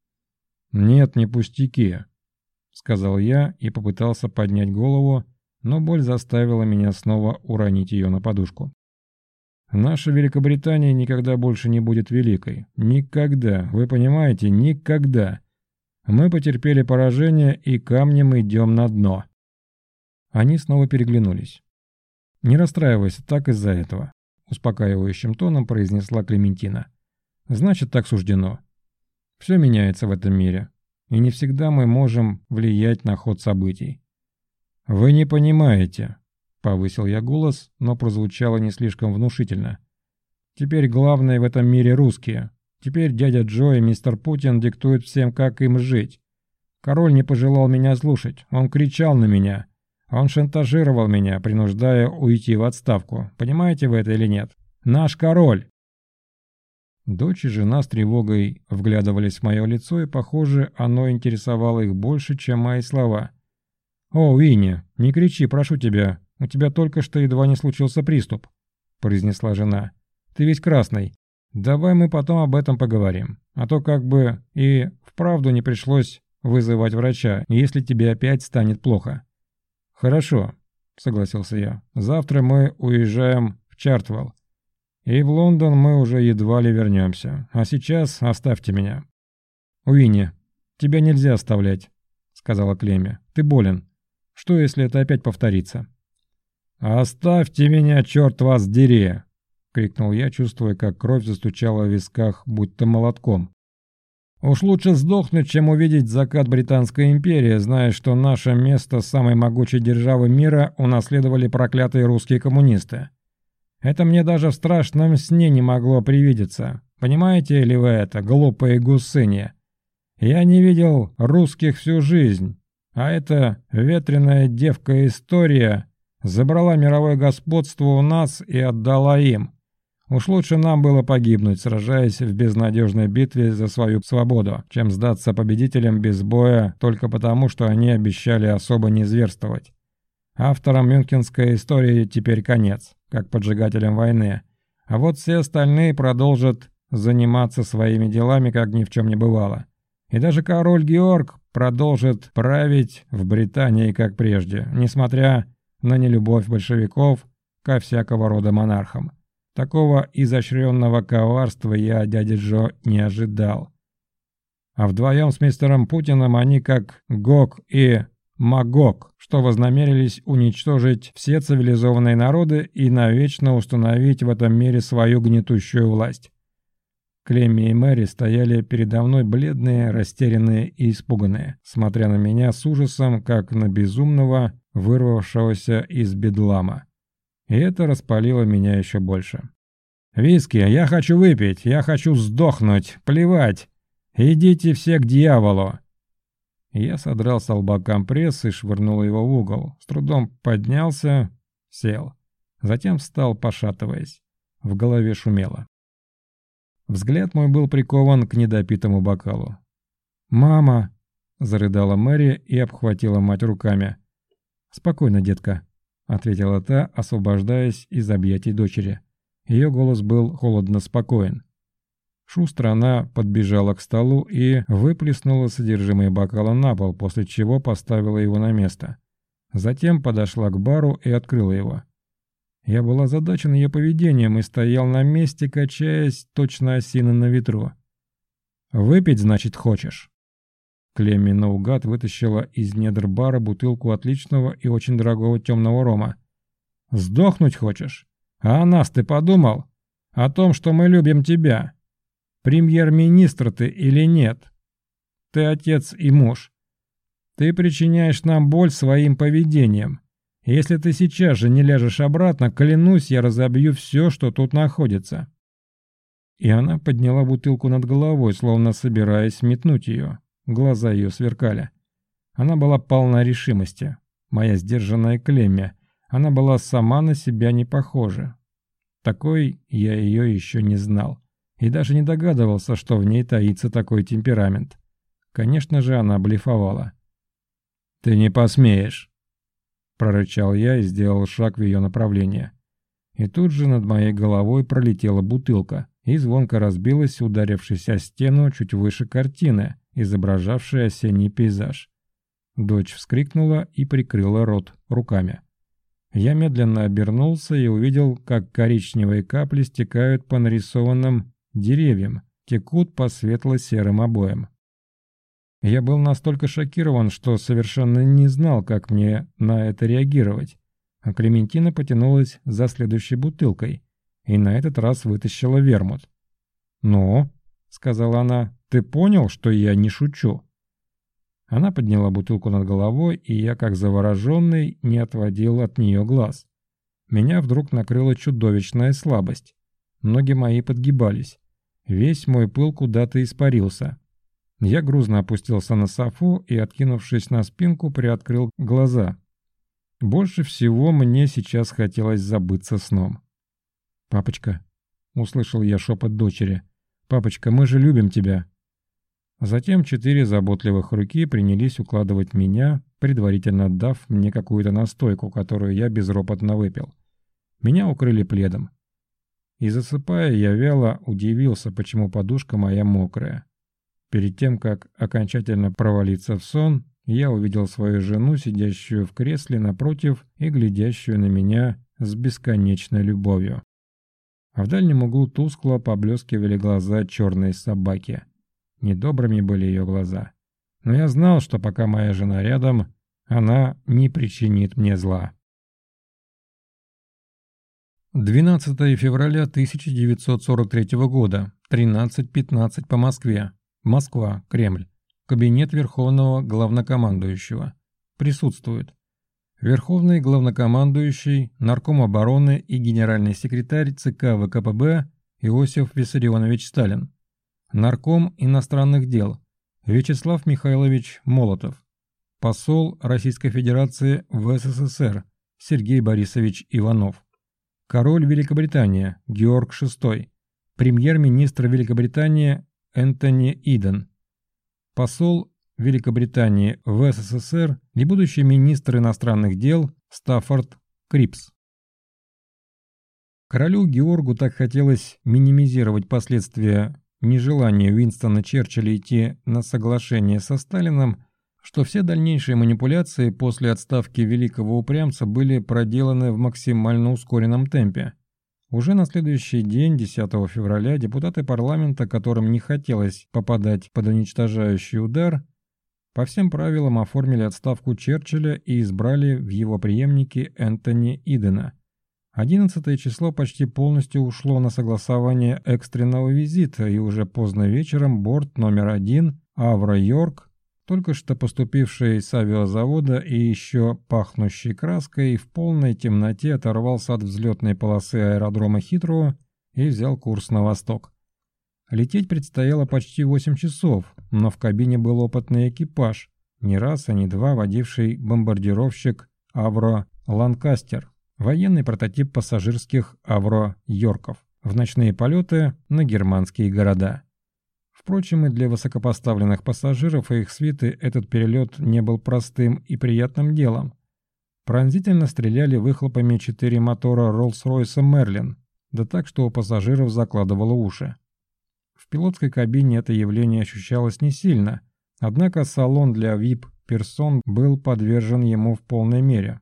«Нет, не пустяки», — сказал я и попытался поднять голову, но боль заставила меня снова уронить ее на подушку. Наша Великобритания никогда больше не будет великой. Никогда, вы понимаете, никогда. Мы потерпели поражение и камнем идем на дно. Они снова переглянулись. «Не расстраивайся так из-за этого», — успокаивающим тоном произнесла Клементина. «Значит, так суждено. Все меняется в этом мире, и не всегда мы можем влиять на ход событий». «Вы не понимаете», — повысил я голос, но прозвучало не слишком внушительно. «Теперь главное в этом мире русские. Теперь дядя Джо и мистер Путин диктуют всем, как им жить. Король не пожелал меня слушать, он кричал на меня. Он шантажировал меня, принуждая уйти в отставку. Понимаете вы это или нет? Наш король!» Дочь и жена с тревогой вглядывались в мое лицо, и, похоже, оно интересовало их больше, чем мои слова. «О, Уинни, не кричи, прошу тебя, у тебя только что едва не случился приступ», — произнесла жена. «Ты весь красный. Давай мы потом об этом поговорим. А то как бы и вправду не пришлось вызывать врача, если тебе опять станет плохо. Хорошо, согласился я. Завтра мы уезжаем в Чартвелл. И в Лондон мы уже едва ли вернемся. А сейчас оставьте меня. Уинни, тебя нельзя оставлять, сказала Клемми. Ты болен. Что, если это опять повторится? «Оставьте меня, черт вас дери!» — крикнул я, чувствуя, как кровь застучала в висках, будто молотком. «Уж лучше сдохнуть, чем увидеть закат Британской империи, зная, что наше место самой могучей державы мира унаследовали проклятые русские коммунисты. Это мне даже в страшном сне не могло привидеться. Понимаете ли вы это, глупые гусыни? Я не видел русских всю жизнь, а эта ветреная девка-история забрала мировое господство у нас и отдала им. Уж лучше нам было погибнуть, сражаясь в безнадежной битве за свою свободу, чем сдаться победителям без боя только потому, что они обещали особо не зверствовать. Авторам мюнхенской истории теперь конец, как поджигателям войны. А вот все остальные продолжат заниматься своими делами, как ни в чем не бывало. И даже король Георг продолжит править в Британии, как прежде, несмотря на нелюбовь большевиков ко всякого рода монархам. Такого изощренного коварства я от дяди Джо не ожидал. А вдвоем с мистером Путиным они как Гог и Магог, что вознамерились уничтожить все цивилизованные народы и навечно установить в этом мире свою гнетущую власть. Клемми и Мэри стояли передо мной бледные, растерянные и испуганные, смотря на меня с ужасом, как на безумного, вырвавшегося из бедлама. И это распалило меня еще больше. «Виски, я хочу выпить, я хочу сдохнуть, плевать! Идите все к дьяволу!» Я содрал с лба компресс и швырнул его в угол. С трудом поднялся, сел. Затем встал, пошатываясь. В голове шумело. Взгляд мой был прикован к недопитому бокалу. «Мама!» – зарыдала Мэри и обхватила мать руками. «Спокойно, детка», — ответила та, освобождаясь из объятий дочери. Ее голос был холодно спокоен. Шустро она подбежала к столу и выплеснула содержимое бокала на пол, после чего поставила его на место. Затем подошла к бару и открыла его. Я был озадачен ее поведением и стоял на месте, качаясь, точно осина на ветру. «Выпить, значит, хочешь?» Клемми наугад вытащила из недр бара бутылку отличного и очень дорогого темного рома. «Сдохнуть хочешь? А о нас ты подумал? О том, что мы любим тебя? Премьер-министр ты или нет? Ты отец и муж. Ты причиняешь нам боль своим поведением. Если ты сейчас же не ляжешь обратно, клянусь, я разобью все, что тут находится». И она подняла бутылку над головой, словно собираясь метнуть ее. Глаза ее сверкали. Она была полна решимости. Моя сдержанная Клеммя. Она была сама на себя не похожа. Такой я ее еще не знал. И даже не догадывался, что в ней таится такой темперамент. Конечно же, она блефовала. «Ты не посмеешь!» Прорычал я и сделал шаг в ее направление. И тут же над моей головой пролетела бутылка и звонко разбилась, ударившись о стену чуть выше картины, изображавший осенний пейзаж. Дочь вскрикнула и прикрыла рот руками. Я медленно обернулся и увидел, как коричневые капли стекают по нарисованным деревьям, текут по светло-серым обоям. Я был настолько шокирован, что совершенно не знал, как мне на это реагировать. А Клементина потянулась за следующей бутылкой и на этот раз вытащила вермут. «Ну?» — сказала она. Ты понял, что я не шучу?» Она подняла бутылку над головой, и я, как завороженный, не отводил от нее глаз. Меня вдруг накрыла чудовищная слабость. Ноги мои подгибались. Весь мой пыл куда-то испарился. Я грузно опустился на софу и, откинувшись на спинку, приоткрыл глаза. Больше всего мне сейчас хотелось забыться сном. «Папочка», — услышал я шепот дочери, — «папочка, мы же любим тебя». Затем четыре заботливых руки принялись укладывать меня, предварительно дав мне какую-то настойку, которую я безропотно выпил. Меня укрыли пледом. И засыпая, я вяло удивился, почему подушка моя мокрая. Перед тем, как окончательно провалиться в сон, я увидел свою жену, сидящую в кресле напротив и глядящую на меня с бесконечной любовью. А в дальнем углу тускло поблескивали глаза черной собаки. Недобрыми были ее глаза. Но я знал, что пока моя жена рядом, она не причинит мне зла. 12 февраля 1943 года, 13.15 по Москве. Москва, Кремль. Кабинет Верховного Главнокомандующего. Присутствует. Верховный Главнокомандующий, Нарком обороны и Генеральный секретарь ЦК ВКПБ Иосиф Виссарионович Сталин. Нарком иностранных дел Вячеслав Михайлович Молотов. Посол Российской Федерации в СССР Сергей Борисович Иванов. Король Великобритании Георг VI. Премьер-министр Великобритании Энтони Иден. Посол Великобритании в СССР и будущий министр иностранных дел Стаффорд Крипс. Королю Георгу так хотелось минимизировать последствия нежелания Уинстона Черчилля идти на соглашение со Сталином, что все дальнейшие манипуляции после отставки великого упрямца были проделаны в максимально ускоренном темпе. Уже на следующий день, 10 февраля, депутаты парламента, которым не хотелось попадать под уничтожающий удар, по всем правилам оформили отставку Черчилля и избрали в его преемнике Энтони Идена. 11 число почти полностью ушло на согласование экстренного визита, и уже поздно вечером борт номер один Авро Йорк, только что поступивший с авиазавода и еще пахнущий краской, в полной темноте оторвался от взлетной полосы аэродрома Хитроу и взял курс на восток. Лететь предстояло почти 8 часов, но в кабине был опытный экипаж, не раз, а не два водивший бомбардировщик «Авро Ланкастер», военный прототип пассажирских «Авро Йорков» в ночные полеты на германские города. Впрочем, и для высокопоставленных пассажиров и их свиты этот перелет не был простым и приятным делом. Пронзительно стреляли выхлопами четыре мотора Rolls-Royce Merlin, да так, что у пассажиров закладывало уши. В пилотской кабине это явление ощущалось не сильно, однако салон для VIP-персон был подвержен ему в полной мере.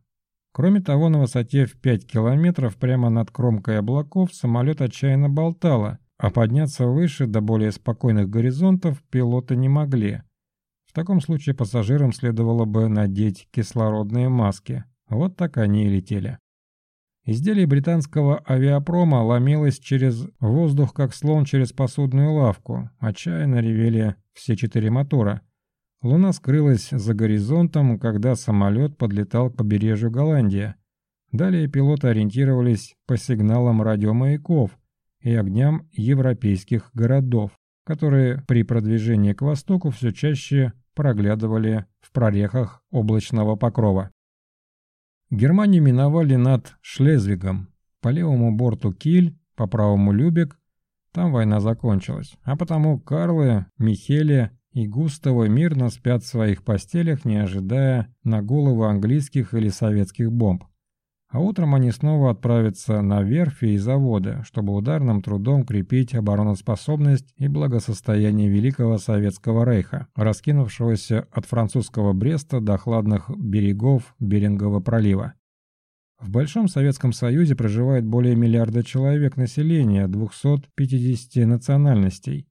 Кроме того, на высоте в 5 километров прямо над кромкой облаков самолет отчаянно болтало, а подняться выше до более спокойных горизонтов пилоты не могли. В таком случае пассажирам следовало бы надеть кислородные маски. Вот так они и летели. Изделие британского авиапрома ломилось через воздух, как слон через посудную лавку. Отчаянно ревели все четыре мотора. Луна скрылась за горизонтом, когда самолет подлетал к побережью Голландии. Далее пилоты ориентировались по сигналам радиомаяков и огням европейских городов, которые при продвижении к востоку все чаще проглядывали в прорехах облачного покрова. Германию миновали над Шлезвигом. По левому борту Киль, по правому Любек. Там война закончилась. А потому Карлы, Михеле и Густаво мирно спят в своих постелях, не ожидая на головы английских или советских бомб. А утром они снова отправятся на верфи и заводы, чтобы ударным трудом крепить обороноспособность и благосостояние Великого Советского Рейха, раскинувшегося от французского Бреста до хладных берегов Берингового пролива. В Большом Советском Союзе проживает более миллиарда человек населения 250 национальностей.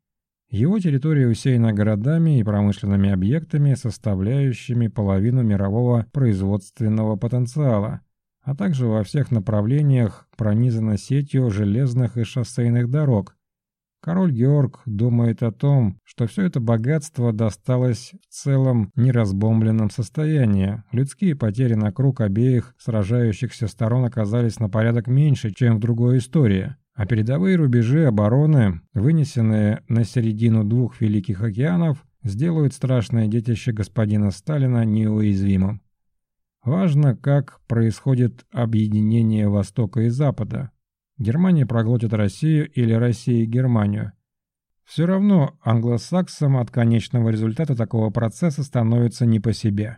Его территория усеяна городами и промышленными объектами, составляющими половину мирового производственного потенциала – а также во всех направлениях пронизана сетью железных и шоссейных дорог. Король Георг думает о том, что все это богатство досталось в целом неразбомбленном состоянии. Людские потери на круг обеих сражающихся сторон оказались на порядок меньше, чем в другой истории. А передовые рубежи обороны, вынесенные на середину двух великих океанов, сделают страшное детище господина Сталина неуязвимым. Важно, как происходит объединение Востока и Запада. Германия проглотит Россию или Россия Германию. Все равно англосаксам от конечного результата такого процесса становится не по себе.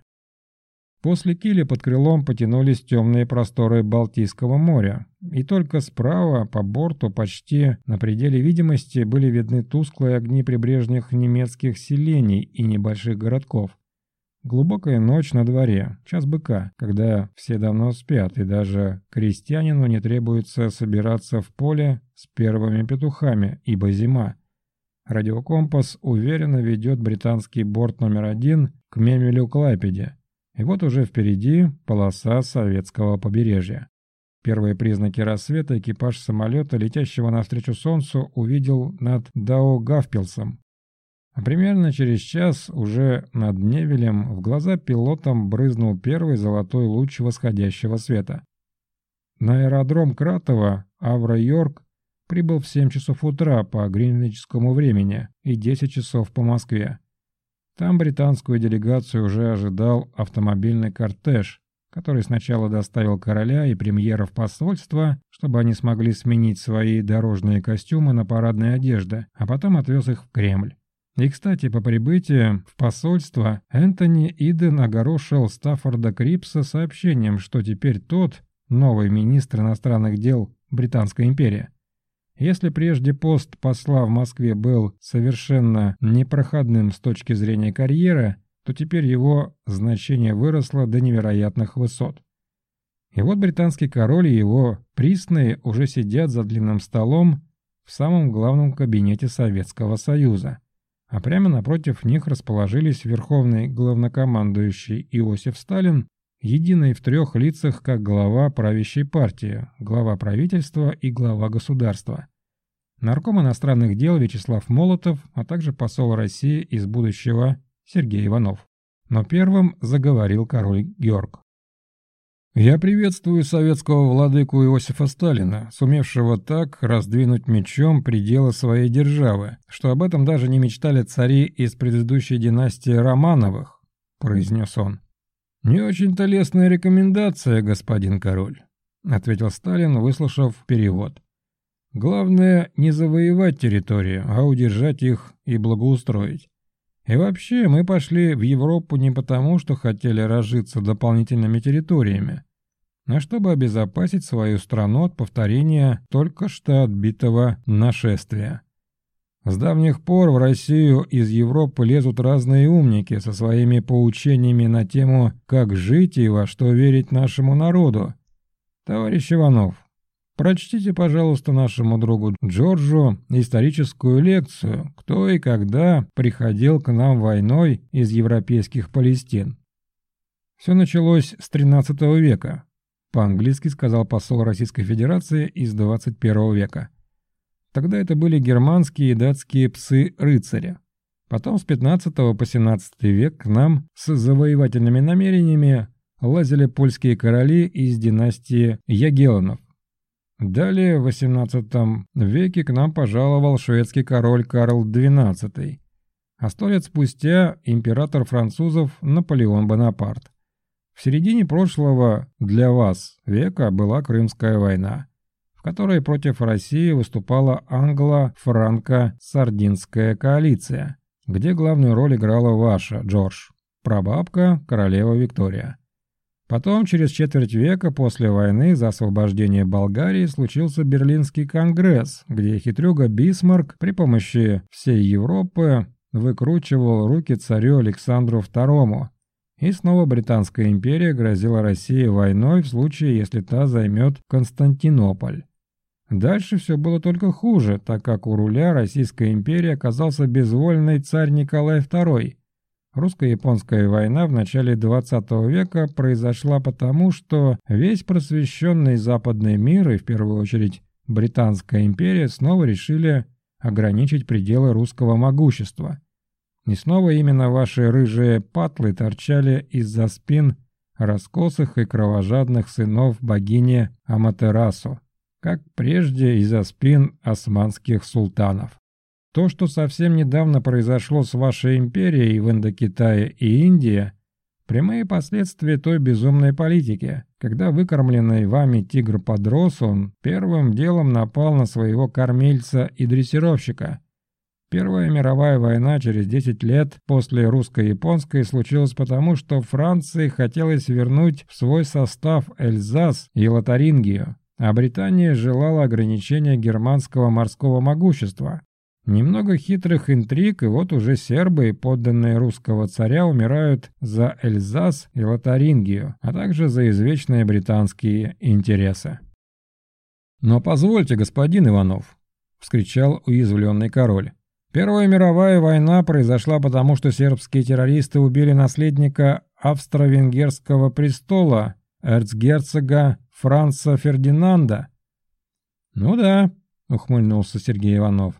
После Киля под крылом потянулись темные просторы Балтийского моря, и только справа по борту почти на пределе видимости были видны тусклые огни прибрежных немецких селений и небольших городков. Глубокая ночь на дворе, час быка, когда все давно спят, и даже крестьянину не требуется собираться в поле с первыми петухами, ибо зима. Радиокомпас уверенно ведет британский борт номер один к Мемелю-Клайпеде. И вот уже впереди полоса советского побережья. Первые признаки рассвета экипаж самолета, летящего навстречу солнцу, увидел над Дао-Гавпилсом, а примерно через час уже над Невелем в глаза пилотам брызнул первый золотой луч восходящего света. На аэродром Кратова Авро Йорк прибыл в 7 часов утра по гринвичскому времени и 10 часов по Москве. Там британскую делегацию уже ожидал автомобильный кортеж, который сначала доставил короля и премьера в посольство, чтобы они смогли сменить свои дорожные костюмы на парадные одежды, а потом отвез их в Кремль. И, кстати, по прибытии в посольство Энтони Иден огорошил Стаффорда Крипса сообщением, что теперь тот, новый министр иностранных дел Британской империи, если прежде пост посла в Москве был совершенно непроходным с точки зрения карьеры, то теперь его значение выросло до невероятных высот. И вот британский король и его присные уже сидят за длинным столом в самом главном кабинете Советского Союза, а прямо напротив них расположились верховный главнокомандующий Иосиф Сталин, единый в трех лицах как глава правящей партии, глава правительства и глава государства. Нарком иностранных дел Вячеслав Молотов, а также посол России из будущего Сергей Иванов. Но первым заговорил король Георг. «Я приветствую советского владыку Иосифа Сталина, сумевшего так раздвинуть мечом пределы своей державы, что об этом даже не мечтали цари из предыдущей династии Романовых», — произнес он. «Не очень-то лестная рекомендация, господин король», — ответил Сталин, выслушав перевод. «Главное не завоевать территорию, а удержать их и благоустроить. И вообще, мы пошли в Европу не потому, что хотели разжиться дополнительными территориями, а чтобы обезопасить свою страну от повторения только что отбитого нашествия. С давних пор в Россию из Европы лезут разные умники со своими поучениями на тему «как жить и во что верить нашему народу». Товарищ Иванов, Прочтите, пожалуйста, нашему другу Джорджу историческую лекцию «Кто и когда приходил к нам войной из европейских Палестин». Все началось с 13 века, по-английски сказал посол Российской Федерации из 21 века. Тогда это были германские и датские псы-рыцаря. Потом с 15 по 17 век к нам с завоевательными намерениями лазили польские короли из династии Ягеллонов. Далее, в XVIII веке к нам пожаловал шведский король Карл XII, а сто лет спустя император французов Наполеон Бонапарт. В середине прошлого для вас века была Крымская война, которой против России выступала англо-франко-сардинская коалиция, где главную роль играла ваша, Джордж, прабабка королева Виктория. Потом, через четверть века после войны за освобождение Болгарии случился Берлинский конгресс, где хитрюга Бисмарк при помощи всей Европы выкручивал руки царю Александру II. И снова Британская империя грозила России войной в случае, если та займет Константинополь. Дальше все было только хуже, так как у руля Российской империи оказался безвольный царь Николай II, Русско-японская война в начале 20 века произошла потому, что весь просвещенный западный мир и в первую очередь Британская империя снова решили ограничить пределы русского могущества. И снова именно ваши рыжие патлы торчали из-за спин раскосых и кровожадных сынов богини Аматерасу, как прежде из-за спин османских султанов. То, что совсем недавно произошло с вашей империей в Индокитае и Индии, прямые последствия той безумной политики, когда выкормленный вами тигр подрос, он первым делом напал на своего кормильца и дрессировщика. Первая мировая война через 10 лет после русско-японской случилась потому, что Франции хотелось вернуть в свой состав Эльзас и Лотарингию, а Британия желала ограничения германского морского могущества, Немного хитрых интриг, и вот уже сербы и подданные русского царя умирают за Эльзас и Лотарингию, а также за извечные британские интересы. «Но позвольте, господин Иванов», — вскричал уязвленный король. «Первая мировая война произошла потому, что сербские террористы убили наследника австро-венгерского престола, эрцгерцога Франца Фердинанда». «Ну да», — ухмыльнулся Сергей Иванов.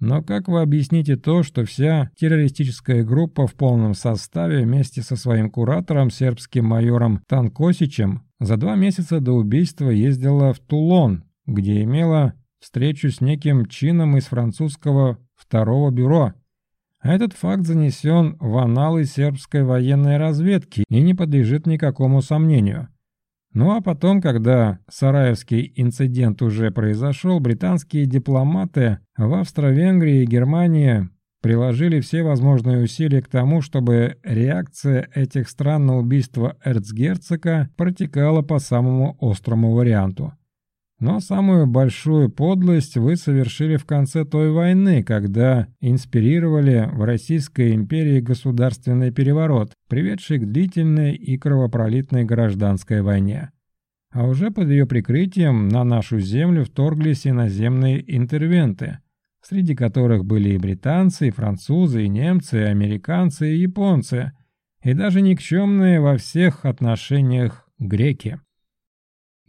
Но как вы объясните то, что вся террористическая группа в полном составе вместе со своим куратором, сербским майором Танкосичем, за два месяца до убийства ездила в Тулон, где имела встречу с неким чином из французского второго бюро. Этот факт занесен в аналы сербской военной разведки и не подлежит никакому сомнению. Ну а потом, когда Сараевский инцидент уже произошел, британские дипломаты в Австро-Венгрии и Германии приложили все возможные усилия к тому, чтобы реакция этих стран на убийство эрцгерцога протекала по самому острому варианту. Но самую большую подлость вы совершили в конце той войны, когда инспирировали в Российской империи государственный переворот, приведший к длительной и кровопролитной гражданской войне. А уже под ее прикрытием на нашу землю вторглись иноземные интервенты, среди которых были и британцы, и французы, и немцы, и американцы, и японцы, и даже никчемные во всех отношениях греки.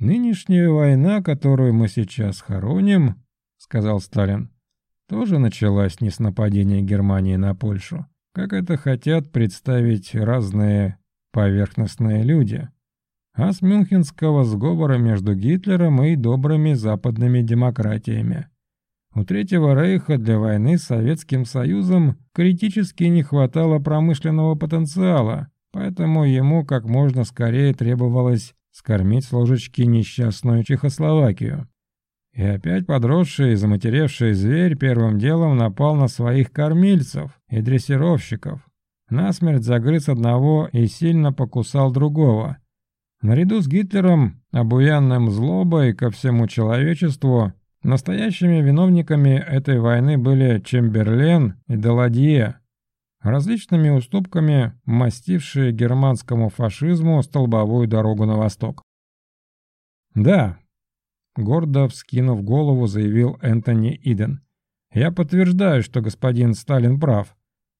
«Нынешняя война, которую мы сейчас хороним, — сказал Сталин, — тоже началась не с нападения Германии на Польшу, как это хотят представить разные поверхностные люди, а с мюнхенского сговора между Гитлером и добрыми западными демократиями. У Третьего Рейха для войны с Советским Союзом критически не хватало промышленного потенциала, поэтому ему как можно скорее требовалось скормить с ложечки несчастную Чехословакию. И опять подросший и заматеревший зверь первым делом напал на своих кормильцев и дрессировщиков. Насмерть загрыз одного и сильно покусал другого. Наряду с Гитлером, обуянным злобой ко всему человечеству, настоящими виновниками этой войны были Чемберлен и Даладье, различными уступками мастившие германскому фашизму столбовую дорогу на восток. «Да», — гордо вскинув голову, заявил Энтони Иден, «я подтверждаю, что господин Сталин прав,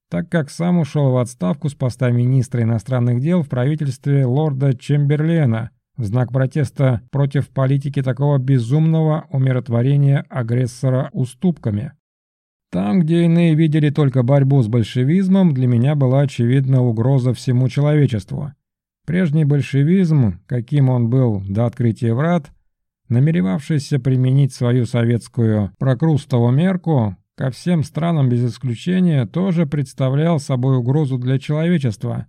так как сам ушел в отставку с поста министра иностранных дел в правительстве лорда Чемберлена в знак протеста против политики такого безумного умиротворения агрессора уступками». Там, где иные видели только борьбу с большевизмом, для меня была очевидна угроза всему человечеству. Прежний большевизм, каким он был до открытия врат, намеревавшийся применить свою советскую прокрустову мерку, ко всем странам без исключения тоже представлял собой угрозу для человечества.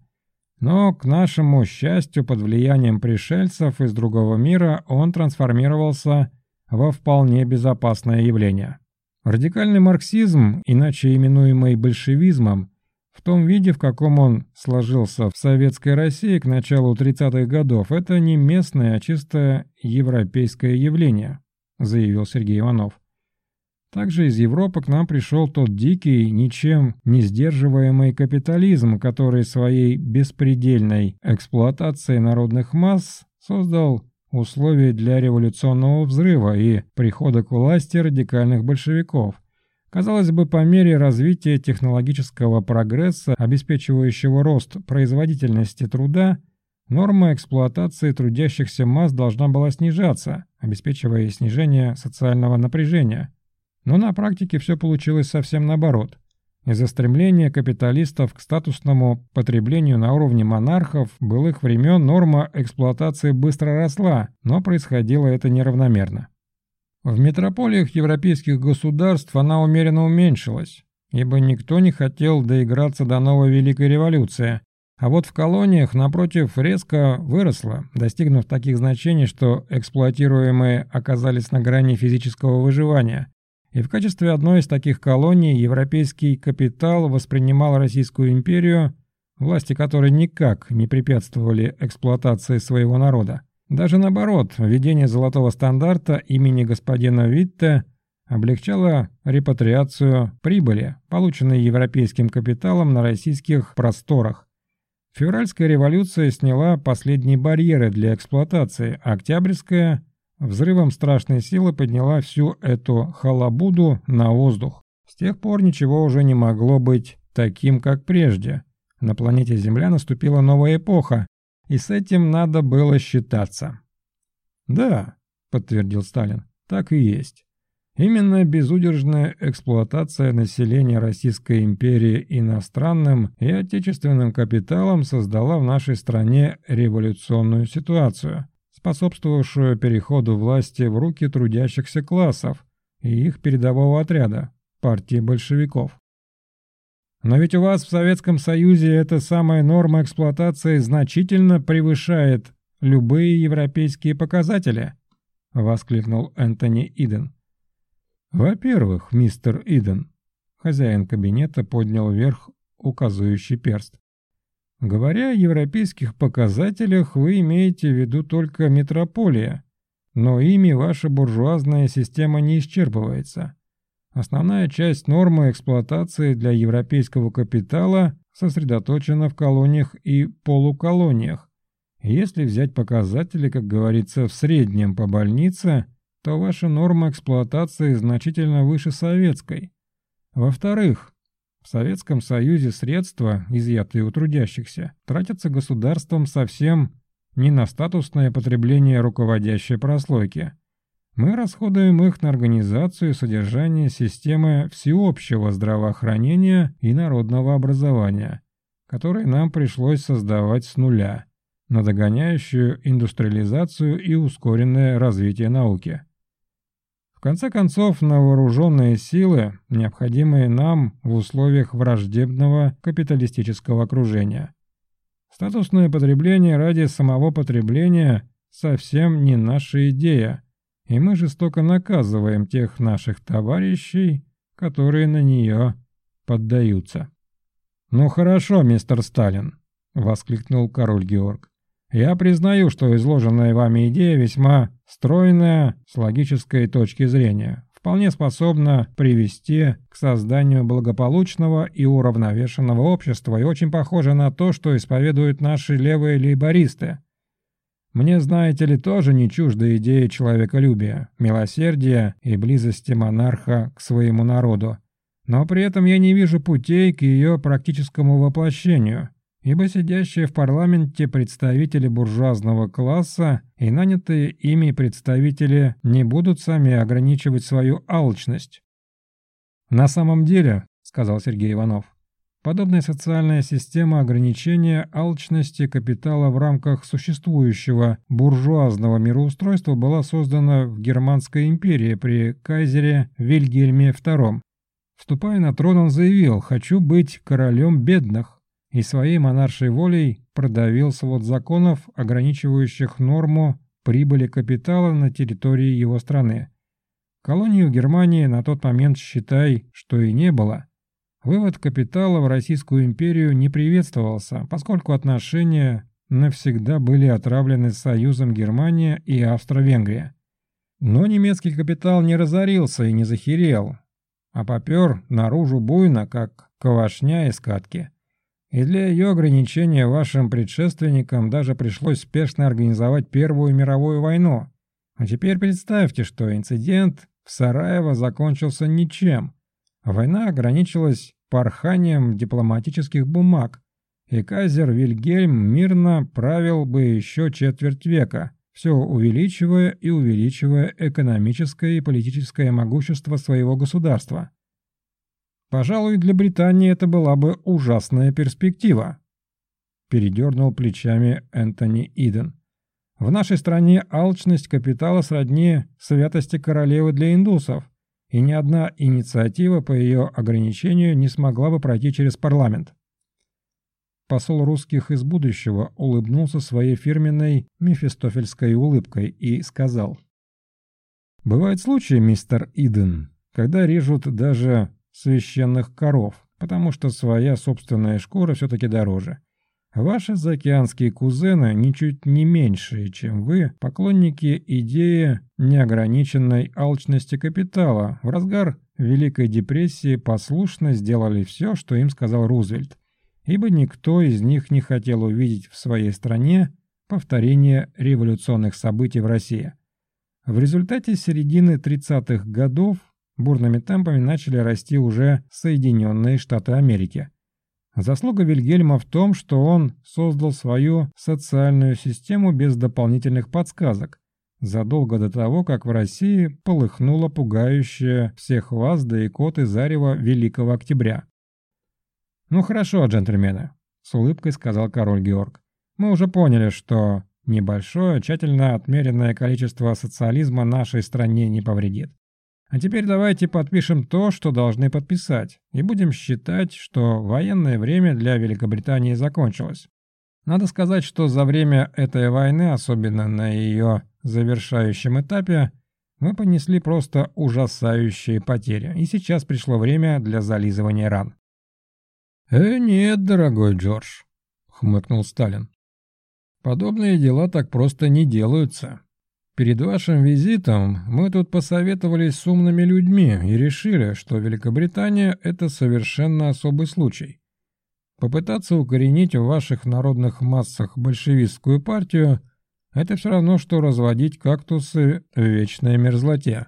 Но, к нашему счастью, под влиянием пришельцев из другого мира он трансформировался во вполне безопасное явление. Радикальный марксизм, иначе именуемый большевизмом, в том виде, в каком он сложился в советской России к началу 30-х годов, это не местное, а чисто европейское явление, заявил Сергей Иванов. Также из Европы к нам пришел тот дикий, ничем не сдерживаемый капитализм, который своей беспредельной эксплуатацией народных масс создал условий для революционного взрыва и прихода к власти радикальных большевиков. Казалось бы, по мере развития технологического прогресса, обеспечивающего рост производительности труда, норма эксплуатации трудящихся масс должна была снижаться, обеспечивая снижение социального напряжения. Но на практике все получилось совсем наоборот. Из-за стремления капиталистов к статусному потреблению на уровне монархов былых времен норма эксплуатации быстро росла, но происходило это неравномерно. В метрополиях европейских государств она умеренно уменьшилась, ибо никто не хотел доиграться до новой Великой революции, а вот в колониях, напротив, резко выросла, достигнув таких значений, что эксплуатируемые оказались на грани физического выживания, и в качестве одной из таких колоний европейский капитал воспринимал Российскую империю, власти которой никак не препятствовали эксплуатации своего народа. Даже наоборот, введение золотого стандарта имени господина Витте облегчало репатриацию прибыли, полученной европейским капиталом на российских просторах. Февральская революция сняла последние барьеры для эксплуатации, а Октябрьская Взрывом страшной силы подняла всю эту халабуду на воздух. С тех пор ничего уже не могло быть таким, как прежде. На планете Земля наступила новая эпоха, и с этим надо было считаться. «Да», — подтвердил Сталин, — «так и есть. Именно безудержная эксплуатация населения Российской империи иностранным и отечественным капиталом создала в нашей стране революционную ситуацию, способствовавшую переходу власти в руки трудящихся классов и их передового отряда, партии большевиков. Но ведь у вас в Советском Союзе эта самая норма эксплуатации значительно превышает любые европейские показатели, воскликнул Энтони Иден. Во-первых, мистер Иден, хозяин кабинета поднял вверх указывающий перст. Говоря о европейских показателях, вы имеете в виду только метрополия, но ими ваша буржуазная система не исчерпывается. Основная часть нормы эксплуатации для европейского капитала сосредоточена в колониях и полуколониях. Если взять показатели, как говорится, в среднем по больнице, то ваша норма эксплуатации значительно выше советской. Во-вторых, в Советском Союзе средства, изъятые у трудящихся, тратятся государством совсем не на статусное потребление руководящей прослойки, мы расходуем их на организацию и содержание системы всеобщего здравоохранения и народного образования, которые нам пришлось создавать с нуля, на догоняющую индустриализацию и ускоренное развитие науки. Конце концов, на вооруженные силы, необходимые нам в условиях враждебного капиталистического окружения. Статусное потребление ради самого потребления совсем не наша идея – и мы жестоко наказываем тех наших товарищей, которые на нее поддаются. «Ну хорошо, мистер Сталин», — воскликнул король Георг. «Я признаю, что изложенная вами идея весьма стройная с логической точки зрения, вполне способна привести к созданию благополучного и уравновешенного общества и очень похожа на то, что исповедуют наши левые лейбористы, мне, знаете ли, тоже не чужда идея человеколюбия, милосердия и близости монарха к своему народу. Но при этом я не вижу путей к ее практическому воплощению, ибо сидящие в парламенте представители буржуазного класса и нанятые ими представители не будут сами ограничивать свою алчность. «На самом деле», — сказал Сергей Иванов, Подобная социальная система ограничения алчности капитала в рамках существующего буржуазного мироустройства была создана в Германской империи при кайзере Вильгельме II. Вступая на трон, он заявил «хочу быть королем бедных» и своей монаршей волей продавил свод законов, ограничивающих норму прибыли капитала на территории его страны. Колонию Германии на тот момент считай, что и не было – Вывод капитала в Российскую империю не приветствовался, поскольку отношения навсегда были отравлены союзом Германия и Австро-Венгрия. Но немецкий капитал не разорился и не захерел, а попер наружу буйно, как ковашня из катки. И для ее ограничения вашим предшественникам даже пришлось спешно организовать Первую мировую войну. А теперь представьте, что инцидент в Сараево закончился ничем – Война ограничилась порханием дипломатических бумаг, и кайзер Вильгельм мирно правил бы еще четверть века, все увеличивая и увеличивая экономическое и политическое могущество своего государства. Пожалуй, для Британии это была бы ужасная перспектива. Передернул плечами Энтони Иден. В нашей стране алчность капитала сродни святости королевы для индусов и ни одна инициатива по ее ограничению не смогла бы пройти через парламент. Посол русских из будущего улыбнулся своей фирменной мефистофельской улыбкой и сказал. «Бывают случаи, мистер Иден, когда режут даже священных коров, потому что своя собственная шкура все-таки дороже. Ваши заокеанские кузены ничуть не меньшие, чем вы, поклонники идеи неограниченной алчности капитала, в разгар Великой депрессии послушно сделали все, что им сказал Рузвельт, ибо никто из них не хотел увидеть в своей стране повторение революционных событий в России. В результате середины 30-х годов бурными темпами начали расти уже Соединенные Штаты Америки – Заслуга Вильгельма в том, что он создал свою социальную систему без дополнительных подсказок, задолго до того, как в России полыхнуло пугающее всех вас да икоты зарево Великого Октября. «Ну хорошо, джентльмены», — с улыбкой сказал король Георг. «Мы уже поняли, что небольшое, тщательно отмеренное количество социализма нашей стране не повредит. А теперь давайте подпишем то, что должны подписать, и будем считать, что военное время для Великобритании закончилось. Надо сказать, что за время этой войны, особенно на ее завершающем этапе, мы понесли просто ужасающие потери, и сейчас пришло время для зализывания ран. «Э, нет, дорогой Джордж», — хмыкнул Сталин. «Подобные дела так просто не делаются. Перед вашим визитом мы тут посоветовались с умными людьми и решили, что Великобритания – это совершенно особый случай. Попытаться укоренить в ваших народных массах большевистскую партию – это все равно, что разводить кактусы в вечной мерзлоте.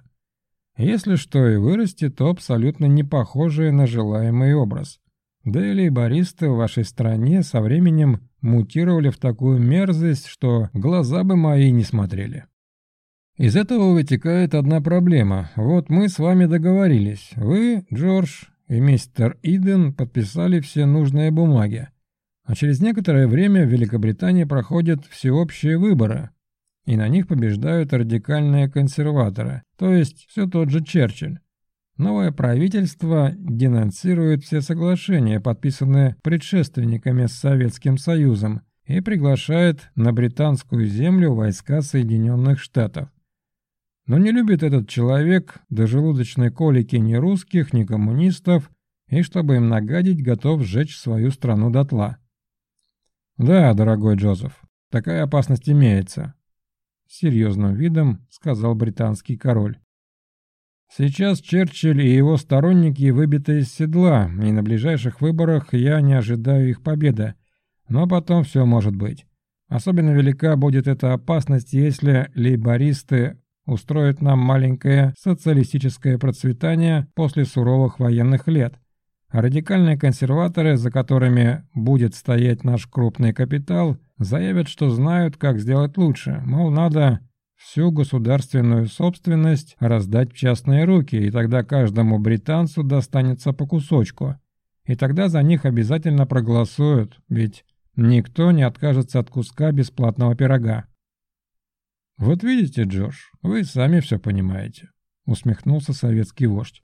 Если что и вырастет, то абсолютно не похожее на желаемый образ. Да и лейбористы в вашей стране со временем мутировали в такую мерзость, что глаза бы мои не смотрели. Из этого вытекает одна проблема. Вот мы с вами договорились. Вы, Джордж и мистер Иден подписали все нужные бумаги. А через некоторое время в Великобритании проходят всеобщие выборы, и на них побеждают радикальные консерваторы, то есть все тот же Черчилль. Новое правительство денонсирует все соглашения, подписанные предшественниками с Советским Союзом, и приглашает на британскую землю войска Соединенных Штатов. Но не любит этот человек до желудочной колики ни русских, ни коммунистов, и чтобы им нагадить, готов сжечь свою страну дотла. «Да, дорогой Джозеф, такая опасность имеется», — серьезным видом сказал британский король. «Сейчас Черчилль и его сторонники выбиты из седла, и на ближайших выборах я не ожидаю их победы, но потом все может быть». Особенно велика будет эта опасность, если лейбористы устроит нам маленькое социалистическое процветание после суровых военных лет. А радикальные консерваторы, за которыми будет стоять наш крупный капитал, заявят, что знают, как сделать лучше, мол, надо всю государственную собственность раздать в частные руки, и тогда каждому британцу достанется по кусочку. И тогда за них обязательно проголосуют, ведь никто не откажется от куска бесплатного пирога. «Вот видите, Джордж, вы сами все понимаете», — усмехнулся советский вождь.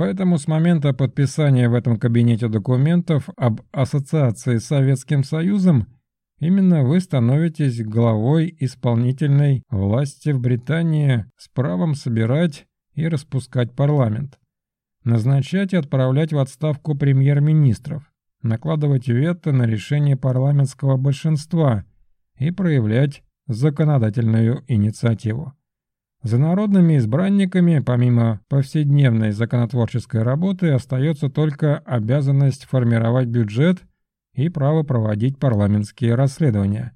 Поэтому с момента подписания в этом кабинете документов об ассоциации с Советским Союзом именно вы становитесь главой исполнительной власти в Британии с правом собирать и распускать парламент, назначать и отправлять в отставку премьер-министров, накладывать вето на решение парламентского большинства и проявлять законодательную инициативу. За народными избранниками, помимо повседневной законотворческой работы, остается только обязанность формировать бюджет и право проводить парламентские расследования.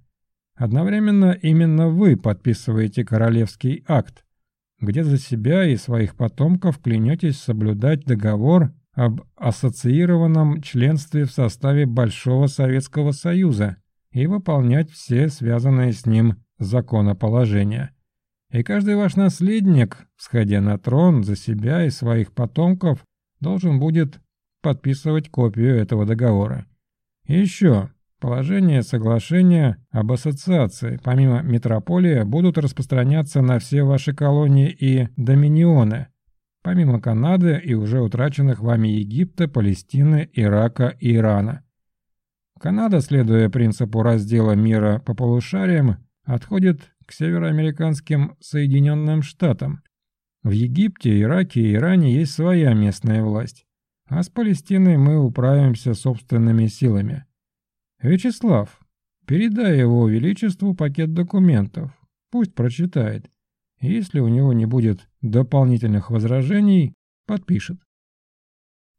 Одновременно именно вы подписываете королевский акт, где за себя и своих потомков клянетесь соблюдать договор об ассоциированном членстве в составе Большого Советского Союза и выполнять все связанные с ним законоположения. И каждый ваш наследник, сходя на трон за себя и своих потомков, должен будет подписывать копию этого договора. Еще, положения соглашения об ассоциации, помимо метрополии, будут распространяться на все ваши колонии и доминионы, помимо Канады и уже утраченных вами Египта, Палестины, Ирака и Ирана. Канада, следуя принципу раздела мира по полушариям, отходит к североамериканским Соединенным Штатам. В Египте, Ираке и Иране есть своя местная власть, а с Палестиной мы управимся собственными силами. Вячеслав, передай его величеству пакет документов, пусть прочитает. Если у него не будет дополнительных возражений, подпишет.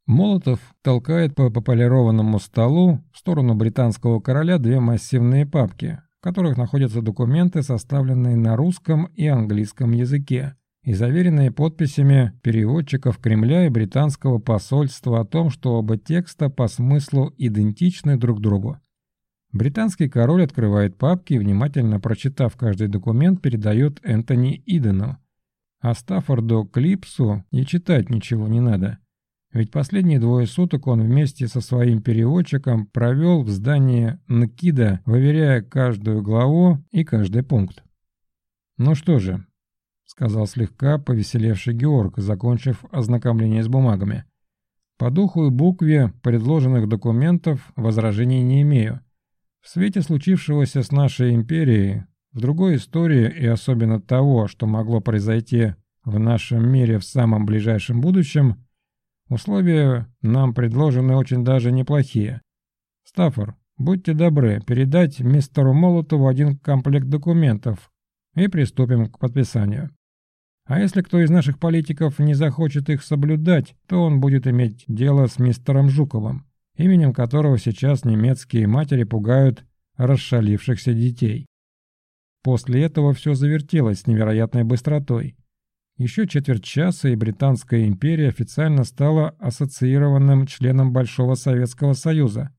Молотов толкает по пополированному столу в сторону британского короля две массивные папки, которых находятся документы, составленные на русском и английском языке и заверенные подписями переводчиков Кремля и британского посольства о том, что оба текста по смыслу идентичны друг другу. Британский король открывает папки и, внимательно прочитав каждый документ, передает Энтони Идену. А Стаффорду Клипсу и читать ничего не надо – ведь последние двое суток он вместе со своим переводчиком провел в здании НКИДа, выверяя каждую главу и каждый пункт. Ну что же, сказал слегка повеселевший Георг, закончив ознакомление с бумагами. По духу и букве предложенных документов возражений не имею. В свете случившегося с нашей империей, в другой истории и особенно того, что могло произойти в нашем мире в самом ближайшем будущем, условия нам предложены очень даже неплохие. Стаффор, будьте добры передать мистеру Молотову один комплект документов и приступим к подписанию. А если кто из наших политиков не захочет их соблюдать, то он будет иметь дело с мистером Жуковым, именем которого сейчас немецкие матери пугают расшалившихся детей. После этого все завертелось с невероятной быстротой. Еще четверть часа, и Британская империя официально стала ассоциированным членом Большого Советского Союза.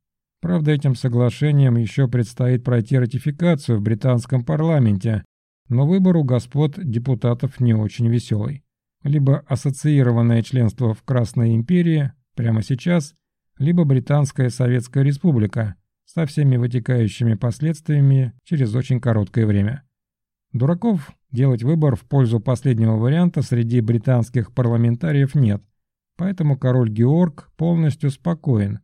Правда, этим соглашением еще предстоит пройти ратификацию в британском парламенте, но выбор у господ депутатов не очень веселый. Либо ассоциированное членство в Красной империи прямо сейчас, либо Британская Советская Республика со всеми вытекающими последствиями через очень короткое время. Дураков делать выбор в пользу последнего варианта среди британских парламентариев нет, поэтому король Георг полностью спокоен.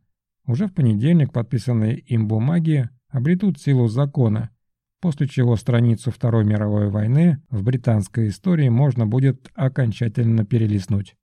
Уже в понедельник подписанные им бумаги обретут силу закона, после чего страницу Второй мировой войны в британской истории можно будет окончательно перелистнуть.